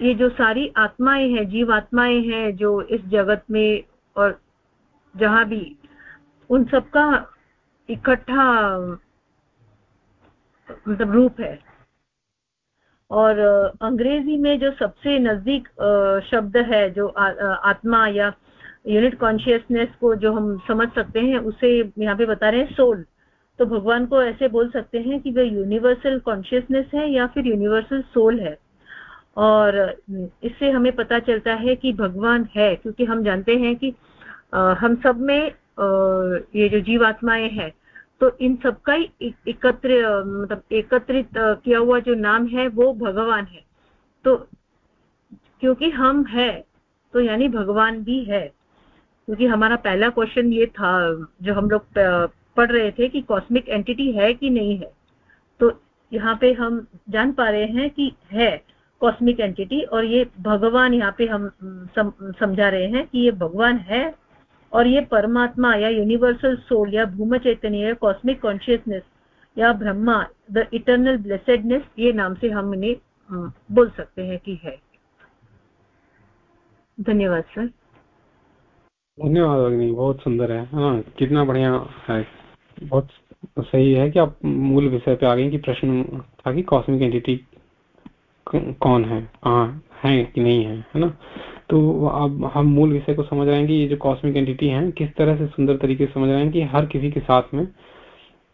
ये जो सारी आत्माएँ हैं जीव आत्माएँ हैं जो इस जगत में और जहाँ भी उन सबका इकट्ठा मतलब रूप है। और अंग्रेज़ी में जो सबसे नज़दीक शब्द है जो आ, आत्मा या यूनिट कॉन्शियसनेस को जो हम समझ सकते हैं उसे यहाँ पे बता रहे हैं सोल तो भगवान को ऐसे बोल सकते हैं कि वह यूनिवर्सल कॉन्शियसनेस है या फिर यूनिवर्सल सोल है। और इससे हमें पता चलता है कि भगवान है क्योंकि हम जानते हैं कि आ, हम सब में आ, ये जो जीवात्माएँ हैं तो इन सबका ही एकत्र मतलब एकत्रित किया हुआ जो नाम है वो भगवान है। तो क्योंकि हम है तो यानी भगवान भी है। क्योंकि हमारा पहला क्वेश्चन ये था जो हम लोग पढ़ रहे थे कि कॉस्मिक एंटिटी है कि नहीं है। तो यहाँ पे हम जान पा रहे हैं कि है कॉस्मिक एंटिटी और ये भगवान यहाँ पे हम सम, समझा रहे हैं कि ये भगवान है और ये परमात्मा या यूनिवर्सल सोल या भूम चैतन्य या कॉस्मिक कॉन्शियसनेस या ब्रह्मा द इटर्नल ब्लेसेडनेस ये नाम से हम इन्हें बोल सकते हैं कि है। धन्यवाद सर धन्यवाद अग्नि। बहुत सुंदर है। हाँ कितना बढ़िया है। बहुत सही है कि आप मूल विषय पे आ गए कि प्रश्न था कि कॉस्मिक एंटिटी कौन है? कहाँ है कि नहीं है है ना? तो अब हम मूल विषय को समझ रहे हैं कि ये जो कॉस्मिक एंटिटी है किस तरह से सुंदर तरीके से समझ रहे हैं कि हर किसी के साथ में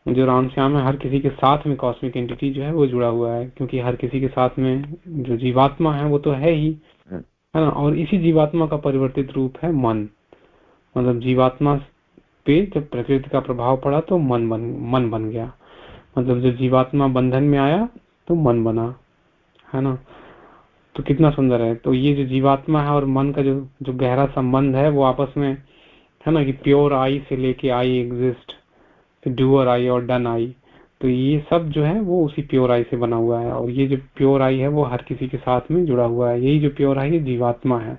जो राम श्याम है हर किसी के साथ में कॉस्मिक एंटिटी जो है वो जुड़ा हुआ है क्योंकि हर किसी के साथ में जो जीवात्मा है वो तो है ही है ना? और इसी जीवात्मा का परिवर्तित रूप है मन। मतलब जीवात्मा पे जब प्रकृति का प्रभाव पड़ा तो मन बन मन बन गया। मतलब जब जीवात्मा बंधन में आया तो मन बना, है ना? तो कितना सुंदर है। तो ये जो जीवात्मा है और मन का जो जो गहरा संबंध है वो आपस में, है ना, कि प्योर आई से लेके आई एग्जिस्ट फिर डूअर आई और डन आई। तो ये सब जो है वो उसी प्योर आई से बना हुआ है और ये जो प्योर आई है वो हर किसी के साथ में जुड़ा हुआ है। यही जो प्योर आई है जीवात्मा है।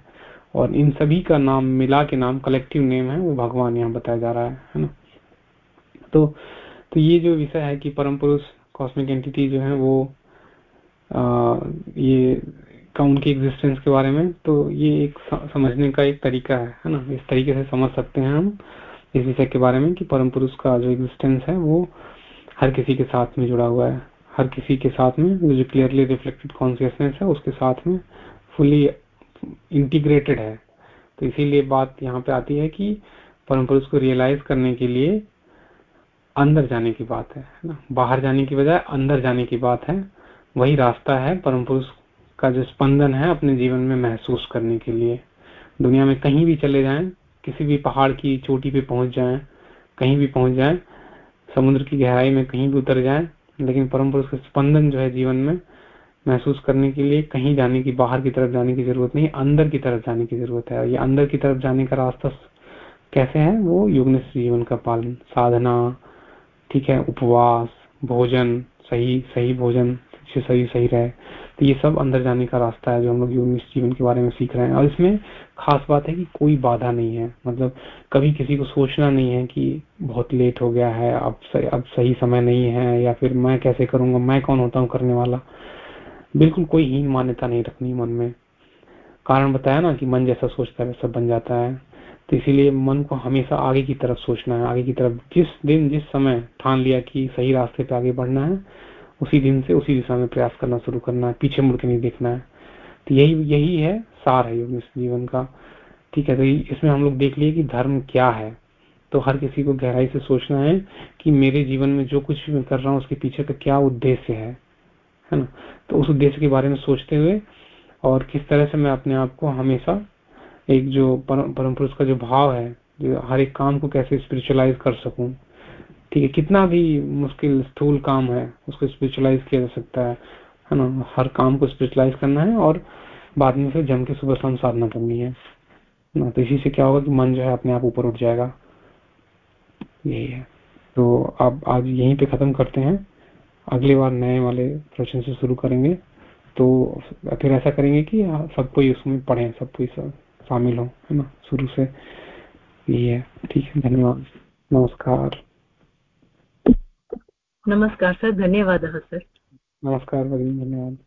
और इन सभी का नाम मिला के नाम कलेक्टिव नेम है वो भगवान यहाँ बताया जा रहा है है ना? तो तो ये जो विषय है कि परम पुरुष कॉस्मिक एंटिटी जो है वो आ, ये का उनकी एग्जिस्टेंस के बारे में तो ये एक समझने का एक तरीका है है ना? इस तरीके से समझ सकते हैं हम इस विषय के बारे में कि परम पुरुष का जो एग्जिस्टेंस है वो हर किसी के साथ में जुड़ा हुआ है। हर किसी के साथ में जो क्लियरली रिफ्लेक्टेड कॉन्सियसनेस है उसके साथ में फुली इंटीग्रेटेड है। तो इसीलिए बात यहाँ पे आती है कि परम पुरुष को रियलाइज़ करने के लिए अंदर जाने की बात है ना? बाहर जाने की बजाय अंदर जाने की बात है। वही रास्ता है परम पुरुष का जो स्पंदन है अपने जीवन में महसूस करने के लिए। दुनिया में कहीं भी चले जाएँ, किसी भी पहाड़ की चोटी पे पहुँच जाएँ, कहीं भी पहुँच जाएँ, समुद्र की गहराई में कहीं भी उतर जाएँ, लेकिन परम पुरुष का स्पंदन जो है जीवन में महसूस करने के लिए कहीं जाने की बाहर की तरफ़ जाने की ज़रूरत नहीं अंदर की तरफ़ जाने की ज़रूरत है। ये अंदर की तरफ़ जाने का रास्ता कैसे है? वो युगनिष्ठ जीवन का पालन साधना ठीक है उपवास भोजन सही सही भोजन सही सही रहे। तो ये सब अंदर जाने का रास्ता है जो हम लोग योग जीवन के बारे में सीख रहे हैं। और इसमें खास बात है कि कोई बाधा नहीं है। मतलब कभी किसी को सोचना नहीं है कि बहुत लेट हो गया है अब सही, अब सही समय नहीं है या फिर मैं कैसे करूँगा मैं कौन होता हूँ करने वाला? बिल्कुल कोई हीन मान्यता नहीं रखनी मन में। कारण बताया ना कि मन जैसा सोचता है, वैसा बन जाता है। तो इसीलिए मन को हमेशा आगे की तरफ़ सोचना है, आगे की तरफ़ जिस दिन, जिस समय ठान लिया कि सही रास्ते पे आगे बढ़ना है, उसी दिन से उसी दिशा में प्रयास करना शुरू करना है, पीछे मुड़ के नहीं देखना है। तो यही यही है सार है योग जीवन का। ठीक है तो इसमें हम लोग देख लिए कि धर्म क्या है। तो हर किसी को गहराई से सोचना है कि मेरे जीवन में जो कुछ भी मैं कर रहा हूँ, उसके पीछे का क्या उद्देश्य है। है ना? तो उस उद्देश्य के बारे में सोचते हुए और किस तरह से मैं अपने आप को हमेशा एक जो परम पुरुष का जो भाव है, जो हर एक काम को कैसे स्पिरिचुअलाइज कर सकूँ? ठीक है, कितना भी मुश्किल, स्थूल काम है, उसको स्पिरिचुअलाइज किया जा सकता है है ना? हर काम को स्पेशलाइज करना है और बाद में फिर जम के सुबह शाम साधना करनी है। ना तो इसी से क्या होगा कि मन जो है अपने आप ऊपर उठ जाएगा। यही है। तो अब, आज यहीं पे खत्म करते हैं। अगली बार नए वाले प्रश्न से शुरू करेंगे तो फिर ऐसा करेंगे कि सबको उसमें पढ़े सबको शामिल हो है ना शुरू से। ये है ठीक है धन्यवाद। नमस्कार। नमस्कार सर धन्यवाद सर नमस्कार भगिनी धन्यवाद।